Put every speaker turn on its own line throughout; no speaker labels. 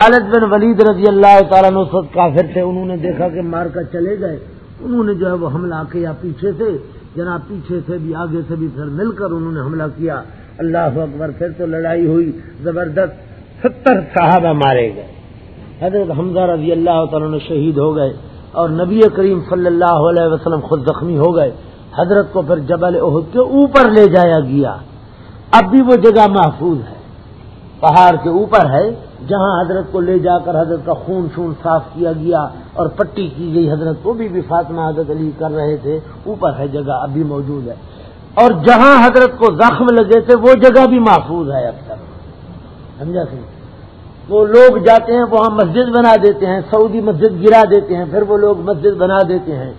خالد بن ولید رضی اللہ تعالیٰ نصرت کافر تھے، انہوں نے دیکھا کہ مار کر چلے گئے۔ انہوں نے جو ہے وہ حملہ کیا پیچھے سے۔ جناب، پیچھے سے بھی، آگے سے بھی پھر مل کر انہوں نے حملہ کیا۔ اللہ اکبر، پھر تو لڑائی ہوئی۔ زبردست ستر صحابہ مارے گئے۔ حضرت حمزہ رضی اللہ تعالیٰ نے شہید ہو گئے اور نبی کریم صلی اللہ علیہ وسلم خود زخمی ہو گئے۔ حضرت کو پھر جبل عہد کے اوپر لے جایا گیا۔ اب بھی وہ جگہ محفوظ ہے۔ پہاڑ کے اوپر ہے۔ جہاں حضرت کو لے جا کر حضرت کا خون شون صاف کیا گیا اور پٹی کی گئی، حضرت کو بھی فاطمہ، حضرت علی کر رہے تھے، اوپر ہے جگہ ابھی موجود ہے۔ اور جہاں حضرت کو زخم لگے تھے، وہ جگہ بھی محفوظ ہے اب تک سمجھا سی وہ لوگ جاتے ہیں، وہاں مسجد بنا دیتے ہیں، سعودی مسجد گرا دیتے ہیں، پھر وہ لوگ مسجد بنا دیتے ہیں۔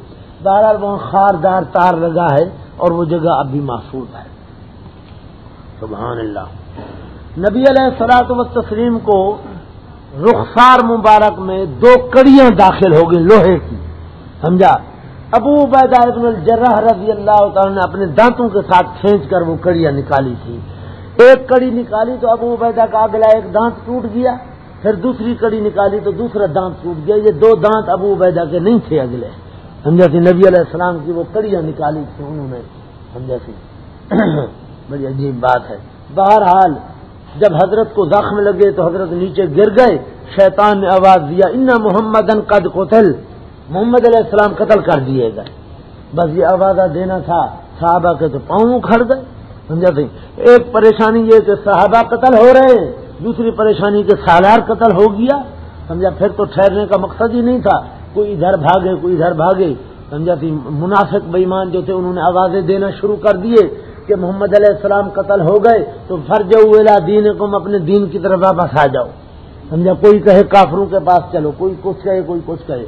بہرحال وہاں خاردار تار لگا ہے اور وہ جگہ اب بھی محفوظ ہے۔ سبحان اللہ۔ نبی علیہ سلاط و تسلیم کو رخسار مبارک میں دو کڑیاں داخل ہو گئی لوہے کی، سمجھا؟ ابو عبیدہ ابن الجرہ رضی اللہ تعالی نے اپنے دانتوں کے ساتھ کھینچ کر وہ کڑیاں نکالی تھی ایک کڑی نکالی تو ابو عبیدہ کا اگلا ایک دانت ٹوٹ گیا، پھر دوسری کڑی نکالی تو دوسرا دانت ٹوٹ گیا۔ یہ دو دانت ابو عبیدہ کے نہیں تھے اگلے۔ سمجھا سی نبی علیہ السلام کی وہ کڑیاں نکالی تھی انہوں نے، سمجھا سی بڑی عجیب بات ہے۔ بہرحال جب حضرت کو زخم لگے تو حضرت نیچے گر گئے، شیطان نے آواز دیا ان محمد قد قتل. محمد علیہ السلام قتل کر دیے گئے۔ بس یہ آوازہ دینا تھا، صحابہ کے تو پاؤں اکھڑ گئے۔ سمجھا سی ایک پریشانی یہ کہ صحابہ قتل ہو رہے ہیں، دوسری پریشانی کے سالار قتل ہو گیا۔ سمجھا؟ پھر تو ٹھہرنے کا مقصد ہی نہیں تھا۔ کوئی ادھر بھاگے، کوئی ادھر بھاگے۔ سمجھا تھی؟ منافق بےمان جو تھے، انہوں نے آوازیں دینا شروع کر دیے۔ کہ محمد علیہ السلام قتل ہو گئے تو فرج اولا دین کو اپنے دین کی طرف واپس آ جاؤ۔ سمجھا؟ کوئی کہے کافروں کے پاس چلو، کوئی کچھ کہے، کوئی کچھ کہے۔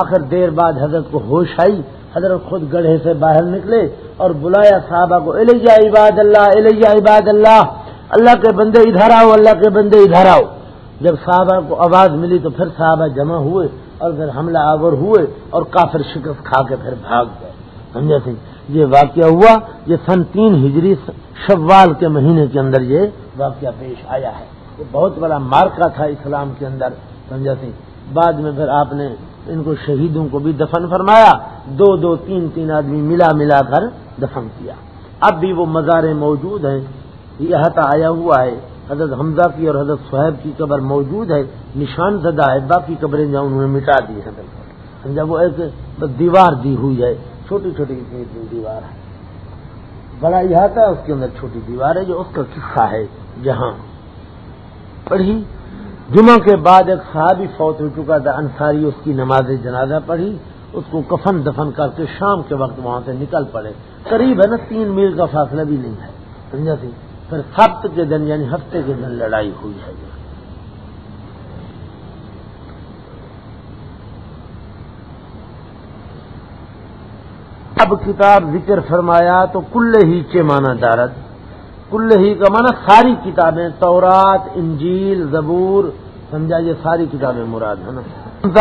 آخر دیر بعد حضرت کو ہوش آئی، حضرت خود گڑھے سے باہر نکلے اور بلایا صحابہ کو، الیہ عباد اللہ، الیہ عباد اللہ اللہ کے بندے ادھر آؤ، اللہ کے بندے ادھر آؤ۔ جب صحابہ کو آواز ملی تو پھر صحابہ جمع ہوئے اور پھر حملہ آور ہوئے اور کافر شکست کھا کے پھر بھاگ گئے۔ سمجھا سی؟ یہ واقعہ ہوا، یہ سن تین ہجری شوال کے مہینے کے اندر یہ واقعہ پیش آیا ہے۔ یہ بہت بڑا مارکا تھا اسلام کے اندر، سمجھا سی؟ بعد میں پھر آپ نے ان کو شہیدوں کو بھی دفن فرمایا۔ دو دو تین تین آدمی ملا ملا کر دفن کیا۔ اب بھی وہ مزاریں موجود ہیں۔ یہ احاطہ آیا ہوا ہے۔ حضرت حمزہ کی اور حضرت صہیب کی قبر موجود ہے۔ نشان زدہ ہے، باقی قبریں جہاں انہوں نے مٹا دی ہے سمجھا؟ وہ ایک دیوار دی ہوئی ہے۔ چھوٹی چھوٹی دیوار ہے۔ بڑا احاطہ ہے اس کے اندر چھوٹی دیوار ہے جو اس کا قصہ ہے۔ جہاں پڑھی۔ جمعہ کے بعد ایک صحابی فوت ہو چکا تھا، انصاری اس کی نماز جنازہ پڑھی۔ اس کو کفن دفن کر کے شام کے وقت وہاں سے نکل پڑے۔ قریب ہے نا، تین میل کا فاصلہ بھی نہیں ہے۔ سمجھا سی؟ پھر سبت کے دن یعنی ہفتے کے دن لڑائی ہوئی ہے۔ اب کتاب ذکر فرمایا تو کل ہی کے مانا دارد۔ کل ہی کا مانا ساری کتابیں، تورات، انجیل، زبور، سمجھا یہ ساری کتابیں مراد ہے نا۔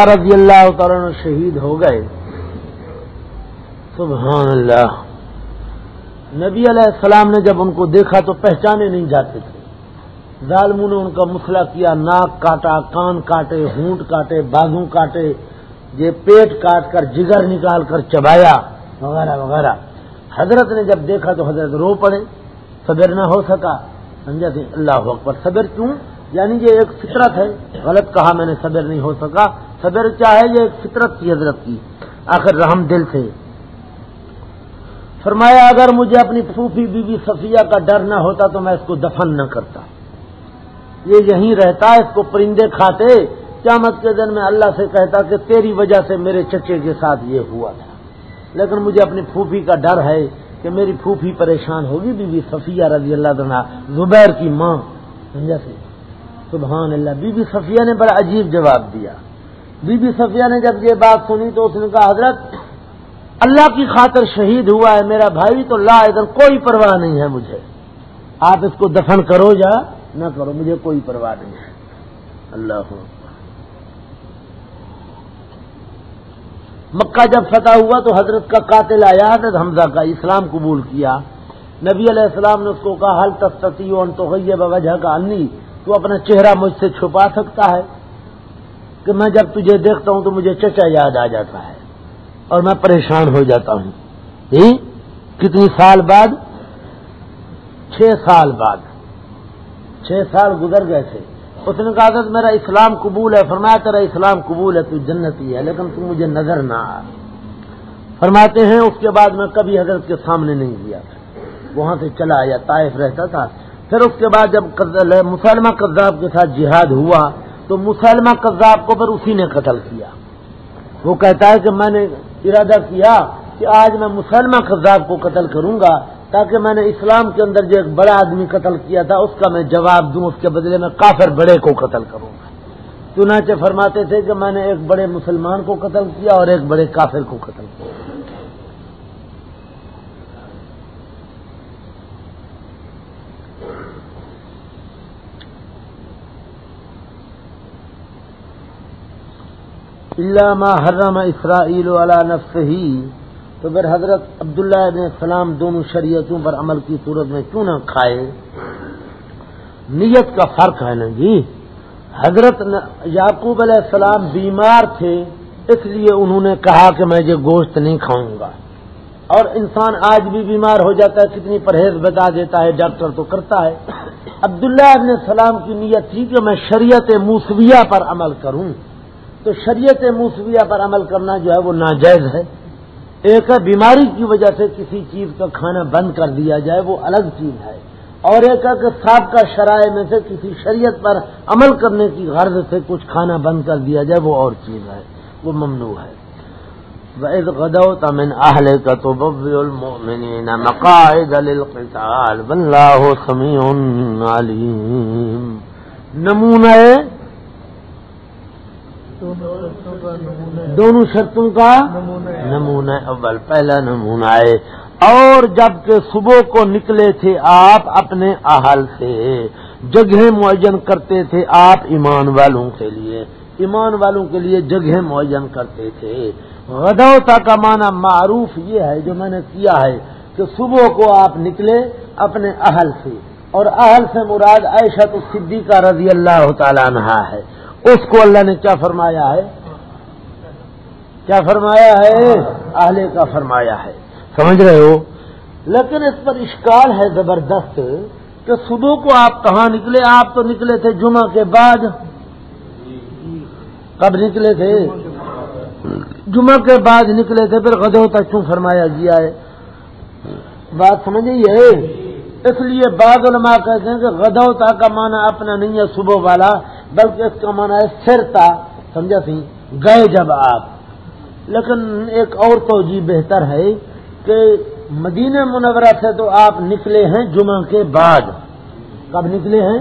رضی اللہ تعالیٰ شہید ہو گئے۔ سبحان اللہ۔ نبی علیہ السلام نے جب ان کو دیکھا تو پہچانے نہیں جاتے تھے۔ ظالموں نے ان کا مسئلہ کیا، ناک کاٹا، کان کاٹے، ہونٹ کاٹے، بازو کاٹے، یہ پیٹ کاٹ کر، جگر نکال کر چبایا وغیرہ وغیرہ۔ حضرت نے جب دیکھا تو حضرت رو پڑے، صبر نہ ہو سکا۔ سمجھا تھی اللہ پر صبر کیوں؟ یعنی یہ ایک فطرت ہے۔ غلط کہا میں نے، صبر نہیں ہو سکا۔ صبر کیا ہے؟ یہ ایک فطرت کی حضرت کی۔ آخر رحم دل سے۔ فرمایا، اگر مجھے اپنی پھوپھی بی بی صفیہ کا ڈر نہ ہوتا تو میں اس کو دفن نہ کرتا۔ یہ یہیں رہتا، اس کو پرندے کھاتے۔ قیامت کے دن میں اللہ سے کہتا کہ تیری وجہ سے میرے چچے کے ساتھ یہ ہوا تھا۔ لیکن مجھے اپنی پھوپھی کا ڈر ہے کہ میری پھوپھی پریشان ہوگی بی بی صفیہ رضی اللہ تعالیٰ زبیر کی ماں، سمجھا سی؟ سبحان اللہ بی بی صفیہ نے بڑا عجیب جواب دیا۔ بی بی صفیہ نے جب یہ بات سنی تو اس نے کہا، حضرت، اللہ کی خاطر شہید ہوا ہے میرا بھائی، تو لا ادھر کوئی پرواہ نہیں ہے مجھے۔ آپ اس کو دفن کرو یا نہ کرو، مجھے کوئی پرواہ نہیں ہے۔ اللہ مکہ جب فتح ہوا تو حضرت کا قاتل آیا، حضرت حمزہ کا اسلام قبول کیا۔ نبی علیہ السلام نے اس کو کہا حل تستی تو وجہ کا انی تو اپنا چہرہ مجھ سے چھپا سکتا ہے کہ میں جب تجھے دیکھتا ہوں تو مجھے چچا یاد آ جاتا ہے اور میں پریشان ہو جاتا ہوں۔ کتنی سال بعد؟ چھ سال بعد۔ چھ سال گزر گئے تھے۔ اس نے کہا کہ میرا اسلام قبول ہے، فرمایا تیرا اسلام قبول ہے، تو جنتی ہے، لیکن تم مجھے نظر نہ آ فرماتے ہیں، اس کے بعد میں کبھی حضرت کے سامنے نہیں گیا۔ تھا وہاں سے چلا آیا طائف رہتا تھا۔ پھر اس کے بعد جب مسلمہ قذاب کے ساتھ جہاد ہوا، تو مسلمہ قذاب کو پھر اسی نے قتل کیا۔ وہ کہتا ہے کہ میں نے ارادہ کیا کہ آج میں مسلمہ قذاب کو قتل کروں گا تاکہ میں نے اسلام کے اندر جو ایک بڑا آدمی قتل کیا تھا، اس کا میں جواب دوں، اس کے بدلے میں کافر بڑے کو قتل کروں گا۔ چنانچہ فرماتے تھے کہ میں نے ایک بڑے مسلمان کو قتل کیا اور ایک بڑے کافر کو قتل کیا۔ علامہ حرم اسرائیل والا نفس ہی تو پھر حضرت عبداللہ ابن السلام دونوں شریعتوں پر عمل کی صورت میں کیوں نہ کھائے؟ نیت کا فرق ہے نا جی؟ حضرت یعقوب علیہ السلام بیمار تھے، اس لیے انہوں نے کہا کہ میں یہ گوشت نہیں کھاؤں گا۔ اور انسان آج بھی بیمار ہو جاتا ہے، کتنی پرہیز بتا دیتا ہے، ڈاکٹر تو کرتا ہے۔ عبداللہ ابن السلام کی نیت تھی کہ میں شریعت موسویہ پر عمل کروں۔ تو شریعت موسویہ پر عمل کرنا جو ہے وہ ناجائز ہے۔ ایک ہے بیماری کی وجہ سے کسی چیز کا کھانا بند کر دیا جائے، وہ الگ چیز ہے۔ اور ایک ہے کہ سابقہ شرائع میں سے کسی شریعت پر عمل کرنے کی غرض سے کچھ کھانا بند کر دیا جائے، وہ اور چیز ہے، وہ ممنوع ہے۔ غدو تمن اہل کا تو مقاعد للقتال واللہ سمیع علیم نمونہ دونوں شرطوں کا نمونہ اول پہلا نمونہ ہے۔ اور جبکہ صبح کو نکلے تھے آپ اپنے اہل سے جگہ معین کرتے تھے آپ ایمان والوں کے لیے۔ ایمان والوں کے لیے جگہ معین کرتے تھے۔ غدوتا کا معنی معروف یہ ہے جو میں نے کیا ہے کہ صبح کو آپ نکلے اپنے اہل سے۔ اور اہل سے مراد عائشہ تو صدیقہ رضی اللہ تعالیٰ عنہ ہے۔ اس کو اللہ نے کیا فرمایا ہے؟ کیا فرمایا ہے؟ اہل کا فرمایا ہے۔ سمجھ رہے ہو؟ لیکن اس پر اشکال ہے زبردست کہ صبح کو آپ کہاں نکلے؟ آپ تو نکلے تھے جمعہ کے بعد۔ کب نکلے تھے؟ جمعہ کے بعد نکلے تھے پھر غدو تک کیوں فرمایا گیا ہے؟ بات سمجھیے اس لیے بعض علماء کہتے ہیں کہ غدوتا کا معنی اپنا نہیں ہے صبح والا۔ بلکہ اس کا معنی ہے سرتا، سمجھا سی؟ گئے جب آپ لیکن ایک اور تو جی بہتر ہے کہ مدینہ منورہ سے تو آپ نکلے ہیں جمعہ کے بعد۔ کب نکلے ہیں؟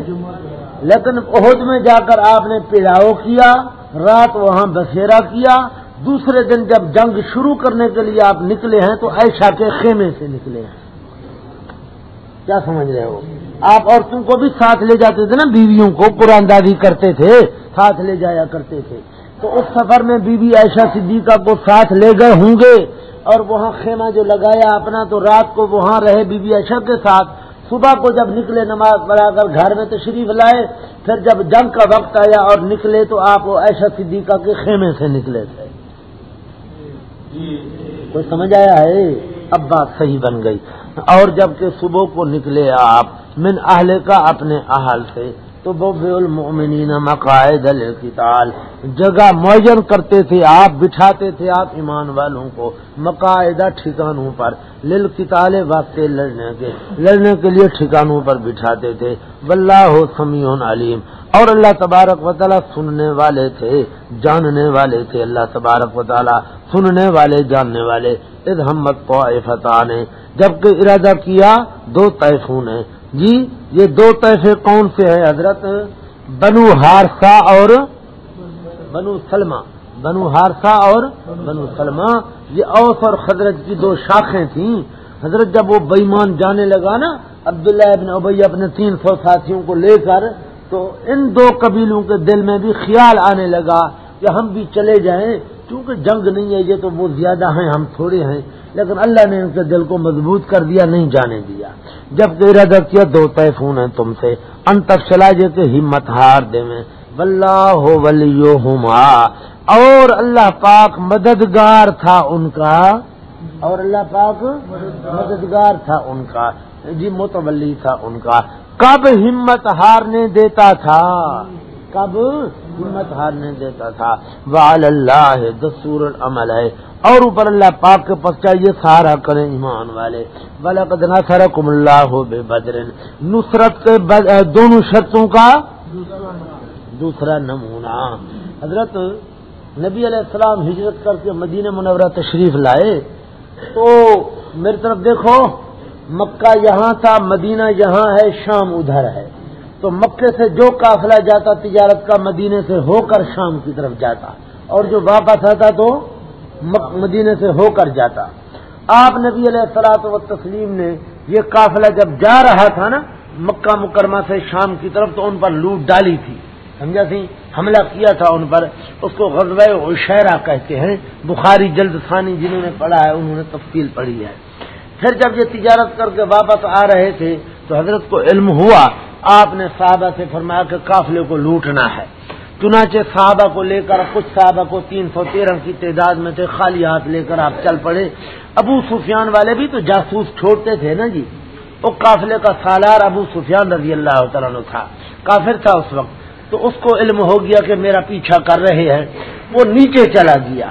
لیکن عہد میں جا کر آپ نے پڑاؤ کیا، رات وہاں بسیرا کیا۔ دوسرے دن جب جنگ شروع کرنے کے لیے آپ نکلے ہیں تو ایشا کے خیمے سے نکلے ہیں۔ کیا سمجھ رہے ہو؟ آپ عورتوں کو بھی ساتھ لے جاتے تھے نا، بیویوں کو قرآن دادی کرتے تھے، ساتھ لے جایا کرتے تھے۔ تو اس سفر میں بی بی عائشہ صدیقہ کو ساتھ لے گئے ہوں گے اور وہاں خیمہ جو لگایا اپنا، تو رات کو وہاں رہے بی بی عائشہ کے ساتھ۔ صبح کو جب نکلے نماز پڑھا کر گھر میں تشریف لائے، پھر جب جنگ کا وقت آیا اور نکلے تو آپ عائشہ صدیقہ کے خیمے سے نکلے تھے۔ کوئی سمجھ آیا ہے؟ اب بات صحیح بن گئی۔ اور جبکہ صبح کو نکلے آپ من اہل کا اپنے اہل سے۔ تو المؤمنین مقاعد القتال جگہ معین کرتے تھے آپ، بٹھاتے تھے آپ ایمان والوں کو مقاعدہ ٹھکانوں پر۔ لل قتال لڑنے کے لڑنے کے لیے ٹھکانوں پر بٹھاتے تھے۔ واللہ سمیع علیم۔ اور اللہ تبارک و تعالیٰ سننے والے تھے، جاننے والے تھے۔ اللہ تبارک و تعالیٰ سننے والے، جاننے والے۔ ادہمت طائفتہ نے جبکہ ارادہ کیا، دو طیفوں نے۔ جی یہ دو طیفے کون سے ہیں حضرت؟ بنو ہارسا اور بنو سلمہ۔ بنو ہارسا اور بنو سلمہ۔ یہ اوس اور خدرت کی دو شاخیں تھیں۔ حضرت جب وہ بےمان جانے لگا نا، عبداللہ ابن ابئی اپنے تین سو ساتھیوں کو لے کر، تو ان دو قبیلوں کے دل میں بھی خیال آنے لگا کہ ہم بھی چلے جائیں۔ کیونکہ جنگ نہیں ہے، یہ تو وہ زیادہ ہیں، ہم تھوڑے ہیں، لیکن اللہ نے ان کے دل کو مضبوط کر دیا، نہیں جانے دیا۔ جب ارادہ کیا، دو طیفون ہیں تم سے، ان تک چلا جے کہ ہمت ہار دے میں۔ واللہ ولیہما۔ اور اللہ پاک مددگار تھا ان کا۔ اور اللہ پاک مددگار تھا ان کا۔ جی متولی تھا ان کا۔ کب ہمت ہارنے دیتا تھا؟ کب؟ ہمت ہارنے دیتا تھا۔ وال اللہ دسور عمل ہے۔ اور اوپر اللہ پاک کے پس چاہیے سارا کریں ایمان والے۔ بلکد نہ کم اللہ بے نصرت کے دونوں شرطوں کا دوسرا نمونہ۔ حضرت نبی علیہ السلام ہجرت کر کے مدینہ منورہ تشریف لائے۔ تو میری طرف دیکھو، مکہ یہاں تھا، مدینہ یہاں ہے، شام ادھر ہے۔ تو مکے سے جو قافلہ جاتا تجارت کا مدینے سے ہو کر شام کی طرف جاتا اور جو واپس آتا تو مدینے سے ہو کر جاتا۔ آپ نبی علیہ السلاط و تسلیم نے یہ قافلہ جب جا رہا تھا نا، مکہ مکرمہ سے شام کی طرف تو ان پر لوٹ ڈالی تھی۔ سمجھا سی؟ حملہ کیا تھا ان پر۔ اس کو غزوہ عشیرہ کہتے ہیں۔ بخاری جلد ثانی جنہوں نے پڑھا ہے، انہوں نے تفصیل پڑھی ہے۔ پھر جب یہ تجارت کر کے واپس آ رہے تھے تو حضرت کو علم ہوا۔ آپ نے صحابہ سے فرمایا کہ قافلے کو لوٹنا ہے۔ چنانچہ صحابہ کو لے کر کچھ صحابہ کو تین سو تیرہ کی تعداد میں تھے خالی ہاتھ لے کر آپ چل پڑے۔ ابو سفیان والے بھی تو جاسوس چھوڑتے تھے نا جی۔ وہ قافلے کا سالار ابو سفیان رضی اللہ تعالیٰ تھا۔ کافر تھا اس وقت۔ تو اس کو علم ہو گیا کہ میرا پیچھا کر رہے ہیں۔ وہ نیچے چلا گیا۔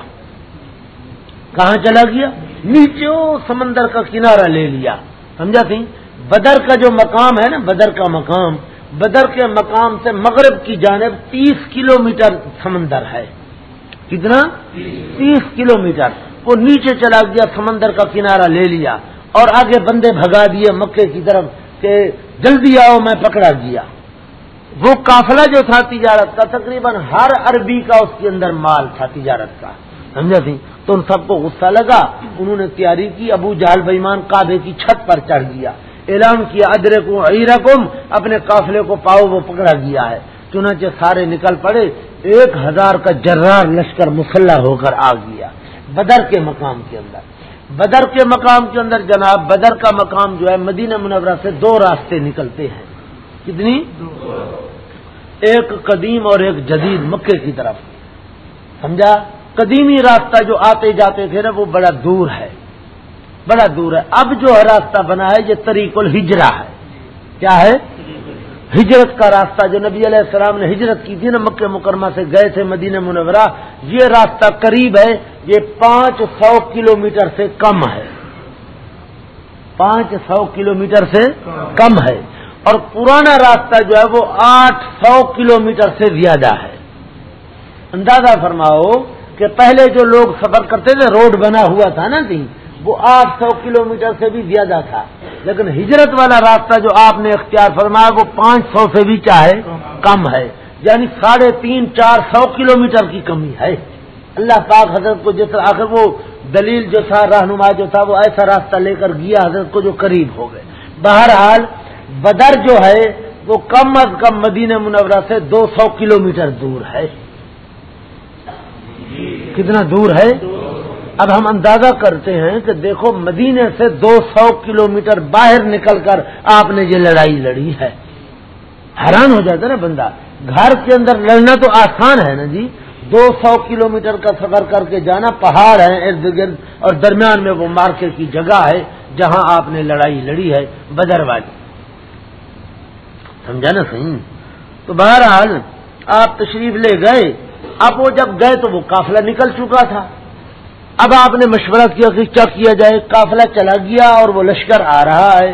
کہاں چلا گیا؟ نیچے سمندر کا کنارہ لے لیا۔ سمجھا سی بدر کا جو مقام ہے نا، بدر کا مقام، بدر کے مقام سے مغرب کی جانب تیس کلو میٹر سمندر ہے۔ کتنا؟ تیس کلو میٹر وہ نیچے چلا گیا، سمندر کا کنارہ لے لیا اور آگے بندے بھگا دیے مکے کی طرف کہ جلدی آؤ، میں پکڑا گیا۔ وہ قافلہ جو تھا تجارت کا، تقریباً ہر عربی کا اس کے اندر مال تھا تجارت کا۔ سمجھا سی؟ تو ان سب کو غصہ لگا، انہوں نے تیاری کی، ابو جال بےمان کعبے کی چھت پر چڑھ گیا۔ اعلان کیا ادرے کو ایرکم اپنے قافلے کو پاؤ وہ پکڑا گیا ہے۔ چنانچہ سارے نکل پڑے، ایک ہزار کا جرار لشکر مسلح ہو کر آ گیا۔ بدر کے مقام کے اندر۔ بدر کے مقام کے اندر جناب، بدر کا مقام جو ہے، مدینہ منورہ سے دو راستے نکلتے ہیں۔ کتنی؟ ایک قدیم اور ایک جدید مکے کی طرف۔ سمجھا؟ قدیمی راستہ جو آتے جاتے تھے نا، وہ بڑا دور ہے۔ بڑا دور ہے۔ اب جو ہے راستہ بنا ہے، یہ طریق الحجرا ہے۔ کیا ہے؟ ہجرت کا راستہ۔ جو نبی علیہ السلام نے ہجرت کی تھی نا، مکہ مکرمہ سے گئے تھے مدینہ منورہ، یہ راستہ قریب ہے۔ یہ پانچ سو کلو میٹر سے کم ہے۔ پانچ سو کلو میٹر سے کم ہے۔ اور پرانا راستہ جو ہے، وہ آٹھ سو کلو میٹر سے زیادہ ہے۔ اندازہ فرماؤ کہ پہلے جو لوگ سفر کرتے تھے، روڈ بنا ہوا تھا نا تھی وہ آٹھ سو کلو میٹر سے بھی زیادہ تھا۔ لیکن ہجرت والا راستہ جو آپ نے اختیار فرمایا، وہ پانچ سو سے بھی چاہے کم ہے۔ یعنی ساڑھے تین، چار سو کلو میٹر کی کمی ہے۔ اللہ پاک حضرت کو جس آخر وہ دلیل جو تھا، رہنما جو تھا، وہ ایسا راستہ لے کر گیا حضرت کو جو قریب ہو گئے۔ بہرحال بدر جو ہے، وہ کم از کم مدینہ منورہ سے دو سو کلو میٹر دور ہے۔ کتنا دور ہے؟ اب ہم اندازہ کرتے ہیں کہ دیکھو مدینے سے دو سو کلو میٹر باہر نکل کر آپ نے یہ لڑائی لڑی ہے۔ حیران ہو جاتا نا بندہ۔ گھر کے اندر لڑنا تو آسان ہے نا جی۔ دو سو کلو میٹر کا سفر کر کے جانا پہاڑ ہے، ارد گرد، اور درمیان میں وہ مارکیٹ کی جگہ ہے جہاں آپ نے لڑائی لڑی ہے بدر والی۔ سمجھا نا صحیح؟ تو بہرحال آپ تشریف لے گئے۔ اب وہ جب گئے تو وہ قافلہ نکل چکا تھا۔ اب آپ نے مشورہ کیا کہ کیا کیا جائے؟ قافلہ چلا گیا اور وہ لشکر آ رہا ہے۔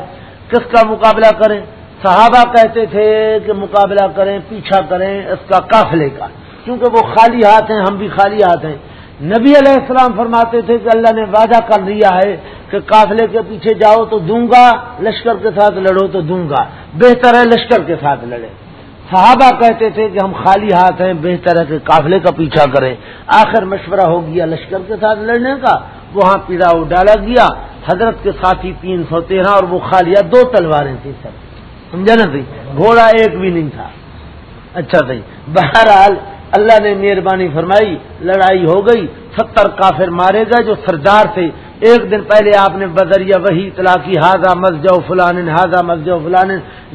کس کا مقابلہ کریں؟ صحابہ کہتے تھے کہ مقابلہ کریں، پیچھا کریں، اس کا قافلے کا۔ کیونکہ وہ خالی ہاتھ ہیں، ہم بھی خالی ہاتھ ہیں۔ نبی علیہ السلام فرماتے تھے کہ اللہ نے وعدہ کر دیا ہے کہ قافلے کے پیچھے جاؤ تو دوں گا، لشکر کے ساتھ لڑو تو دوں گا۔ بہتر ہے لشکر کے ساتھ لڑے۔ صحابہ کہتے تھے کہ ہم خالی ہاتھ ہیں، بہتر ہے کہ قافلے کا پیچھا کریں۔ آخر مشورہ ہو گیا لشکر کے ساتھ لڑنے کا۔ وہاں پیڑا ڈالا گیا۔ حضرت کے ساتھی تین سو تیرہ اور وہ خالیہ دو تلواریں تھیں سر سمجھا نا سی گھوڑا ایک بھی نہیں تھا۔ اچھا صحیح بہرحال اللہ نے مہربانی فرمائی، لڑائی ہو گئی، ستر کافر مارے گئے جو سردار تھے۔ ایک دن پہلے آپ نے بدریا وہی اطلاع کی ہاضا مسجو فلان ہاضا مسجو فلان،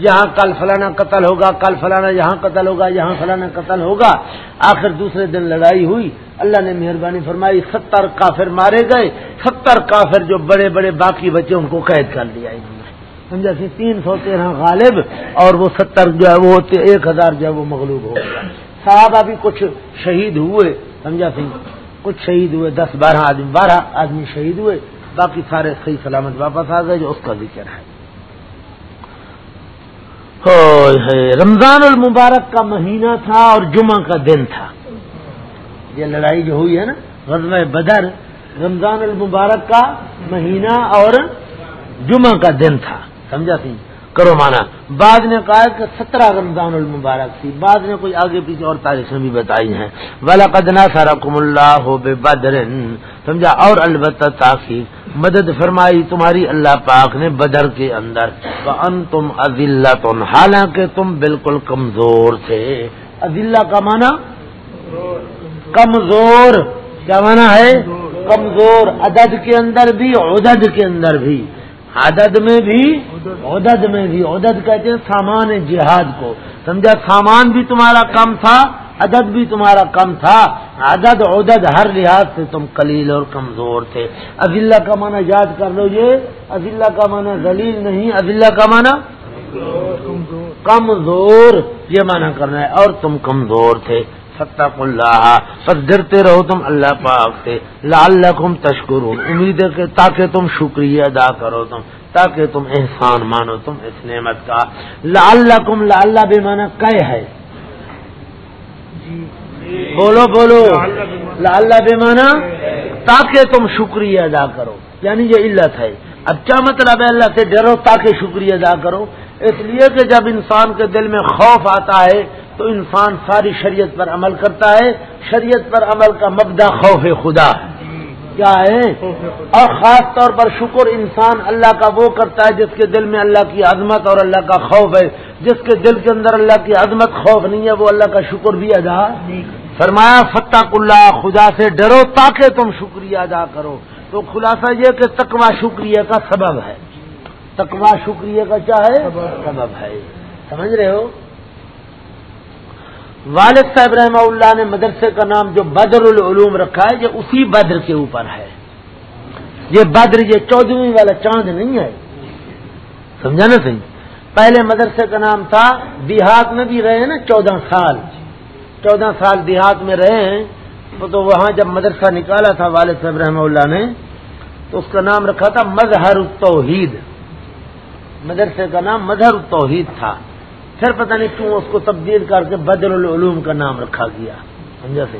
یہاں کل فلانا قتل ہوگا، کل فلانا یہاں قتل ہوگا، یہاں فلانا قتل ہوگا۔ آخر دوسرے دن لڑائی ہوئی۔ اللہ نے مہربانی فرمائی، ستر کافر مارے گئے۔ ستر کافر جو بڑے بڑے باقی بچے ان کو قید کر لیا سمجھا سی تین سو تیرہ غالب اور وہ ستر جو ہے وہ ایک ہزار جو ہے وہ مغلوب ہو گیا صاحب ابھی کچھ شہید ہوئے۔ سمجھا سی کچھ شہید ہوئے، دس بارہ آدمی بارہ آدمی شہید ہوئے، باقی سارے صحیح سلامت واپس آ گئے جو اس کا ذکر ہے۔ رمضان المبارک کا مہینہ تھا اور جمعہ کا دن تھا۔ یہ لڑائی جو ہوئی ہے نا غزم بدر، رمضان المبارک کا مہینہ اور جمعہ کا دن تھا۔ سمجھا سی کرو مانا۔ بعد نے کہا کہ سترہ رمضان المبارک تھی۔ بعد نے کوئی آگے پیچھے اور تاریخیں بھی بتائی ہیں۔ والا قدنا سارا کم اللہ ہو بے بدر سمجھا؟ اور البتہ تاخیر مدد فرمائی تمہاری اللہ پاک نے بدر کے اندر۔ ان تم عزلہ تم حالانکہ تم بالکل کمزور تھے۔ عزلہ کا مانا کمزور۔ کیا مانا ہے؟ کمزور۔ عدد کے اندر بھی، عدد کے اندر بھی۔ عدد میں بھی عدد میں بھی عدد کہتے ہیں سامان جہاد کو سمجھا سامان بھی تمہارا کم تھا عدد بھی تمہارا کم تھا عدد عدد ہر لحاظ سے تم کلیل اور کمزور تھے عزلہ کا معنی یاد کر لو یہ عزلہ کا معنی دلیل نہیں عزلہ کا معنی کمزور یہ معنی کرنا ہے اور تم کمزور تھے فتق اللہ بس ڈرتے رہو تم اللہ پاک سے لال تشکر امید ہے کہ تاکہ تم شکریہ ادا کرو تم تاکہ تم احسان مانو تم اس نعمت کا۔ لال کم لا بھی مانا کہ ہے؟ بولو بولو۔ لال بے مانا تاکہ تم شکریہ ادا کرو۔ یعنی یہ علت ہے۔ اب کیا مطلب ہے اللہ سے ڈرو تاکہ شکریہ ادا کرو۔ اس لیے کہ جب انسان کے دل میں خوف آتا ہے تو انسان ساری شریعت پر عمل کرتا ہے۔ شریعت پر عمل کا مبدا خوف خدا۔ ہے کیا ہے؟ اور خاص طور پر شکر انسان اللہ کا وہ کرتا ہے جس کے دل میں اللہ کی عظمت اور اللہ کا خوف ہے۔ جس کے دل کے اندر اللہ کی عظمت خوف نہیں ہے، وہ اللہ کا شکر بھی ادا۔ فرمایا فتح اللہ خدا سے ڈرو تاکہ تم شکریہ ادا کرو۔ تو خلاصہ یہ کہ تقوا شکریہ کا سبب ہے۔ تقوا شکریہ کا کیا ہے، سبب ہے۔ سمجھ رہے ہو؟ والد صاحب رحمہ اللہ نے مدرسے کا نام جو بدر العلوم رکھا ہے، یہ اسی بدر کے اوپر ہے۔ یہ بدر، یہ چودہویں والا چاند نہیں ہے۔ سمجھا نا صحیح؟ پہلے مدرسے کا نام تھا، دیہات میں بھی رہے ہیں نا، چودہ سال۔ چودہ سال دیہات میں رہے ہیں تو وہاں جب مدرسہ نکالا تھا، والد صاحب رحمہ اللہ نے، تو اس کا نام رکھا تھا، مظہر التوحید۔ مدرسے کا نام مظہر التوحید تھا۔ پھر پتہ نہیں کیوں اس کو تبدیل کر کے بدر العلوم کا نام رکھا گیا۔ سمجھا سے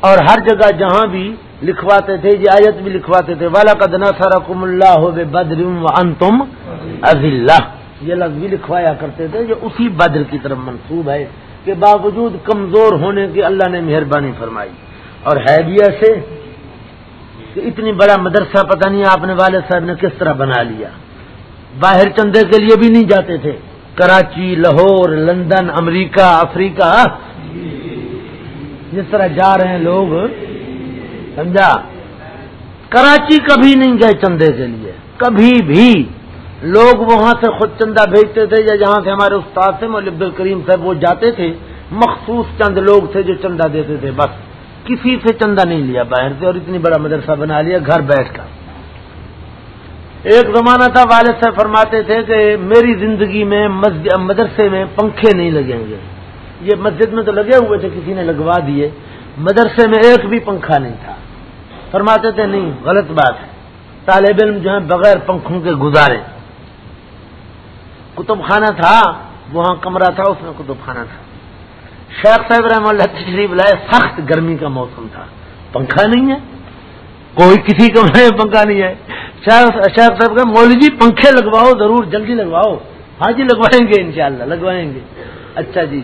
اور ہر جگہ جہاں بھی لکھواتے تھے، یہ آیت بھی لکھواتے تھے والا قدنا سارا کم اللہ ہو بدر ان تم یہ لفظ بھی لکھوایا کرتے تھے یہ اسی بدر کی طرف منسوب ہے کہ باوجود کمزور ہونے کی اللہ نے مہربانی فرمائی۔ اور ہے بھی ایسے کہ اتنی بڑا مدرسہ پتہ نہیں آپ نے والد صاحب نے کس طرح بنا لیا۔ باہر چندے کے لیے بھی نہیں جاتے تھے۔ کراچی، لاہور، لندن، امریکہ، افریقہ۔ جس طرح جا رہے ہیں لوگ، سمجھا؟ کراچی کبھی نہیں گئے چندے کے لیے۔ کبھی بھی۔ لوگ وہاں سے خود چندہ بھیجتے تھے یا جہاں سے ہمارے استاد تھے مول الکریم صاحب، وہ جاتے تھے۔ مخصوص چند لوگ تھے جو چندہ دیتے تھے، بس۔ کسی سے چندہ نہیں لیا باہر سے اور اتنی بڑا مدرسہ بنا لیا، گھر بیٹھ کر۔ ایک زمانہ تھا، والد صاحب فرماتے تھے کہ میری زندگی میں مدرسے میں پنکھے نہیں لگیں گے۔ یہ مسجد میں تو لگے ہوئے تھے، کسی نے لگوا دیے۔ مدرسے میں ایک بھی پنکھا نہیں تھا۔ فرماتے تھے، نہیں، غلط بات ہے۔ طالب علم جو ہے بغیر پنکھوں کے گزارے۔ کتب خانہ تھا، وہاں کمرہ تھا، اس میں کتب خانہ تھا۔ شیخ صاحب رحم اللہ تشریف لائے، سخت گرمی کا موسم تھا۔ پنکھا نہیں ہے۔ کوئی کسی کمرے میں پنکھا نہیں ہے۔ شیخ صاحب کا مولوی جی پنکھے لگواؤ، ضرور، جلدی لگواؤ. ہاں جی لگوائیں گے انشاءاللہ، لگوائیں گے. اچھا جی.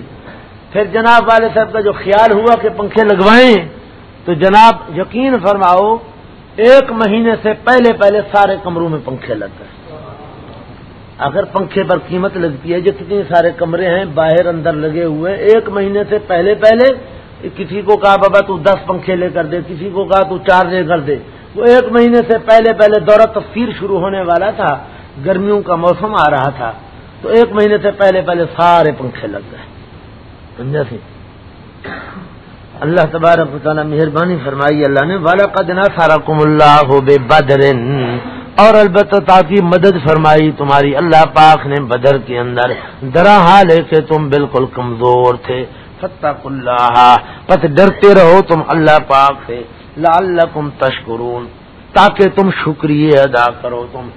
پھر جناب والے صاحب کا جو خیال ہوا کہ پنکھے لگوائیں، تو جناب یقین فرماؤ، ایک مہینے سے پہلے پہلے سارے کمروں میں پنکھے لگ گئے. اگر پنکھے پر قیمت لگتی ہے جتنے سارے کمرے ہیں، باہر اندر لگے ہوئے، ایک مہینے سے پہلے پہلے کسی کو کہا، بابا تو دس پنکھے لے کر دے، کسی کو کہا، تو چار لے کر دے وہ ایک مہینے سے پہلے پہلے دورہ تفسیر شروع ہونے والا تھا، گرمیوں کا موسم آ رہا تھا۔ تو ایک مہینے سے پہلے پہلے سارے پنکھے لگ گئے۔ سمجھا سی؟ اللہ تبارک تعالیٰ مہربانی فرمائی، اللہ نے والا کا دنا سارا کم اللہ ہو بے بدرن اور البتہ تاکہ مدد فرمائی تمہاری اللہ پاک نے بدر کے اندر۔ درا حال ہے کہ تم بالکل کمزور تھے۔ فتح اللہ پت ڈرتے رہو، تم اللہ پاک سے۔ لعلکم تشکرون، تاکہ تم شکریہ ادا کرو تم۔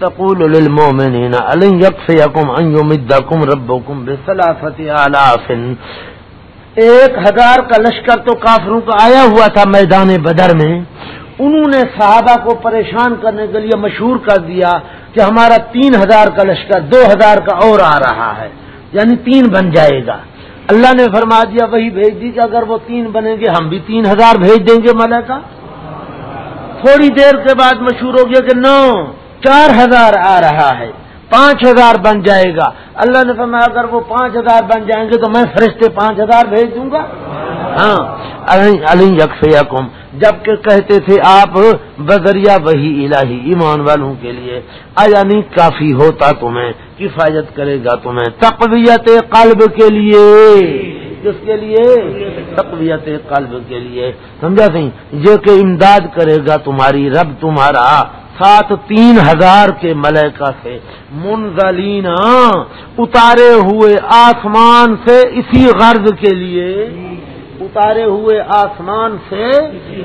تقول للمؤمنین الن یکفیکم ان یمدکم ربکم بثلاثت آلاف۔ ایک ہزار کا لشکر تو کافروں کا آیا ہوا تھا میدان بدر میں۔ انہوں نے صحابہ کو پریشان کرنے کے لیے مشہور کر دیا کہ ہمارا تین ہزار کا لشکر دو ہزار کا اور آ رہا ہے یعنی تین بن جائے گا۔ اللہ نے فرما دیا، وہی بھیج دی کہ اگر وہ تین بنیں گے، ہم بھی تین ہزار بھیج دیں گے ملکہ تھوڑی دیر کے بعد مشہور ہو گیا کہ نو، چار ہزار آ رہا ہے، پانچ ہزار بن جائے گا۔ اللہ نے فرمایا، اگر وہ پانچ ہزار بن جائیں گے تو میں فرشتے پانچ ہزار بھیج دوں گا۔ ہاں علی یکم جبکہ کہتے تھے آپ، بذریعہ وہی الہی ایمان والوں کے لیے۔ آیا نہیں یعنی کافی ہوتا تمہیں، کفایت کرے گا تمہیں۔ تقویت قلب کے لیے۔ کس کے لیے؟ تقویت قلب کے لیے۔ سمجھا سی جو کہ امداد کرے گا تمہاری رب تمہارا۔ سات تین ہزار کے ملکہ سے۔ منزلین، اتارے ہوئے آسمان سے اسی غرض کے لیے۔ اتارے ہوئے آسمان سے